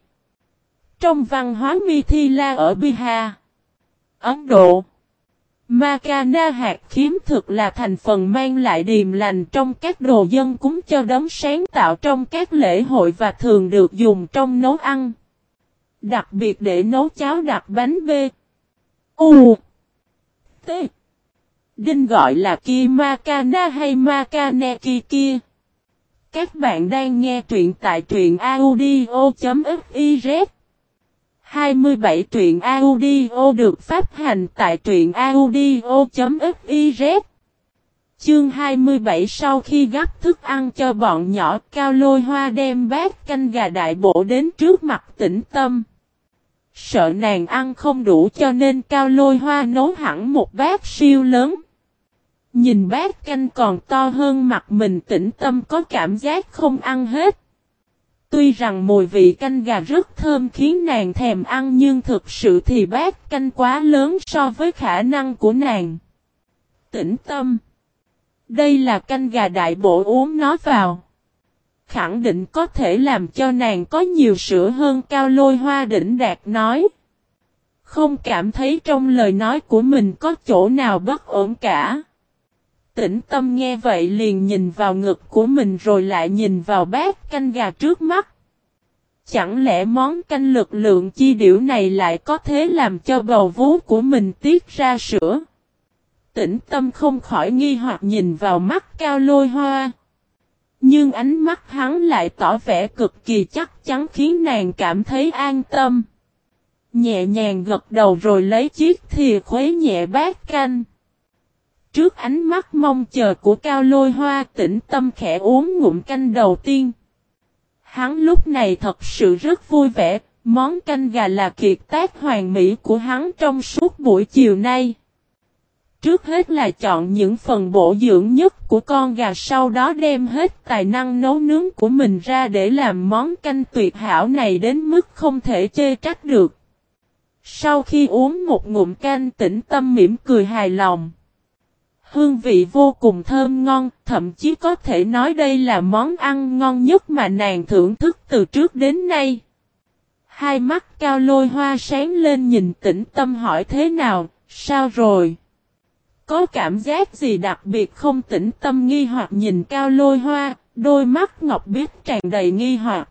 Speaker 1: Trong văn hóa Mithila ở Bihar, Ấn Độ, Makana hạt khiếm thực là thành phần mang lại điềm lành trong các đồ dân cúng cho đấng sáng tạo trong các lễ hội và thường được dùng trong nấu ăn. Đặc biệt để nấu cháo đặc bánh bê. U T Đinh gọi là Kimakana hay Makaneki kia. Các bạn đang nghe truyện tại truyện audio.fiz 27 truyện audio được phát hành tại truyện audio.fiz Chương 27 sau khi gắp thức ăn cho bọn nhỏ, cao lôi hoa đem bát canh gà đại bổ đến trước mặt tĩnh tâm. Sợ nàng ăn không đủ cho nên cao lôi hoa nấu hẳn một bát siêu lớn. Nhìn bát canh còn to hơn mặt mình tĩnh tâm có cảm giác không ăn hết. Tuy rằng mùi vị canh gà rất thơm khiến nàng thèm ăn nhưng thực sự thì bát canh quá lớn so với khả năng của nàng. Tĩnh tâm. Đây là canh gà đại bộ uống nó vào. Khẳng định có thể làm cho nàng có nhiều sữa hơn, cao lôi hoa đỉnh đạt nói. Không cảm thấy trong lời nói của mình có chỗ nào bất ổn cả. Tĩnh tâm nghe vậy liền nhìn vào ngực của mình rồi lại nhìn vào bát canh gà trước mắt. Chẳng lẽ món canh lực lượng chi điểu này lại có thế làm cho bầu vú của mình tiết ra sữa? Tĩnh tâm không khỏi nghi hoặc nhìn vào mắt cao lôi hoa. Nhưng ánh mắt hắn lại tỏ vẻ cực kỳ chắc chắn khiến nàng cảm thấy an tâm. Nhẹ nhàng gật đầu rồi lấy chiếc thìa khuấy nhẹ bát canh. Trước ánh mắt mong chờ của cao lôi hoa tĩnh tâm khẽ uống ngụm canh đầu tiên. Hắn lúc này thật sự rất vui vẻ, món canh gà là kiệt tác hoàn mỹ của hắn trong suốt buổi chiều nay. Trước hết là chọn những phần bổ dưỡng nhất của con gà sau đó đem hết tài năng nấu nướng của mình ra để làm món canh tuyệt hảo này đến mức không thể chê trách được. Sau khi uống một ngụm canh tĩnh tâm mỉm cười hài lòng. Hương vị vô cùng thơm ngon, thậm chí có thể nói đây là món ăn ngon nhất mà nàng thưởng thức từ trước đến nay. Hai mắt cao lôi hoa sáng lên nhìn tĩnh tâm hỏi thế nào, sao rồi? Có cảm giác gì đặc biệt không tĩnh tâm nghi hoặc nhìn cao lôi hoa, đôi mắt ngọc biết tràn đầy nghi hoặc.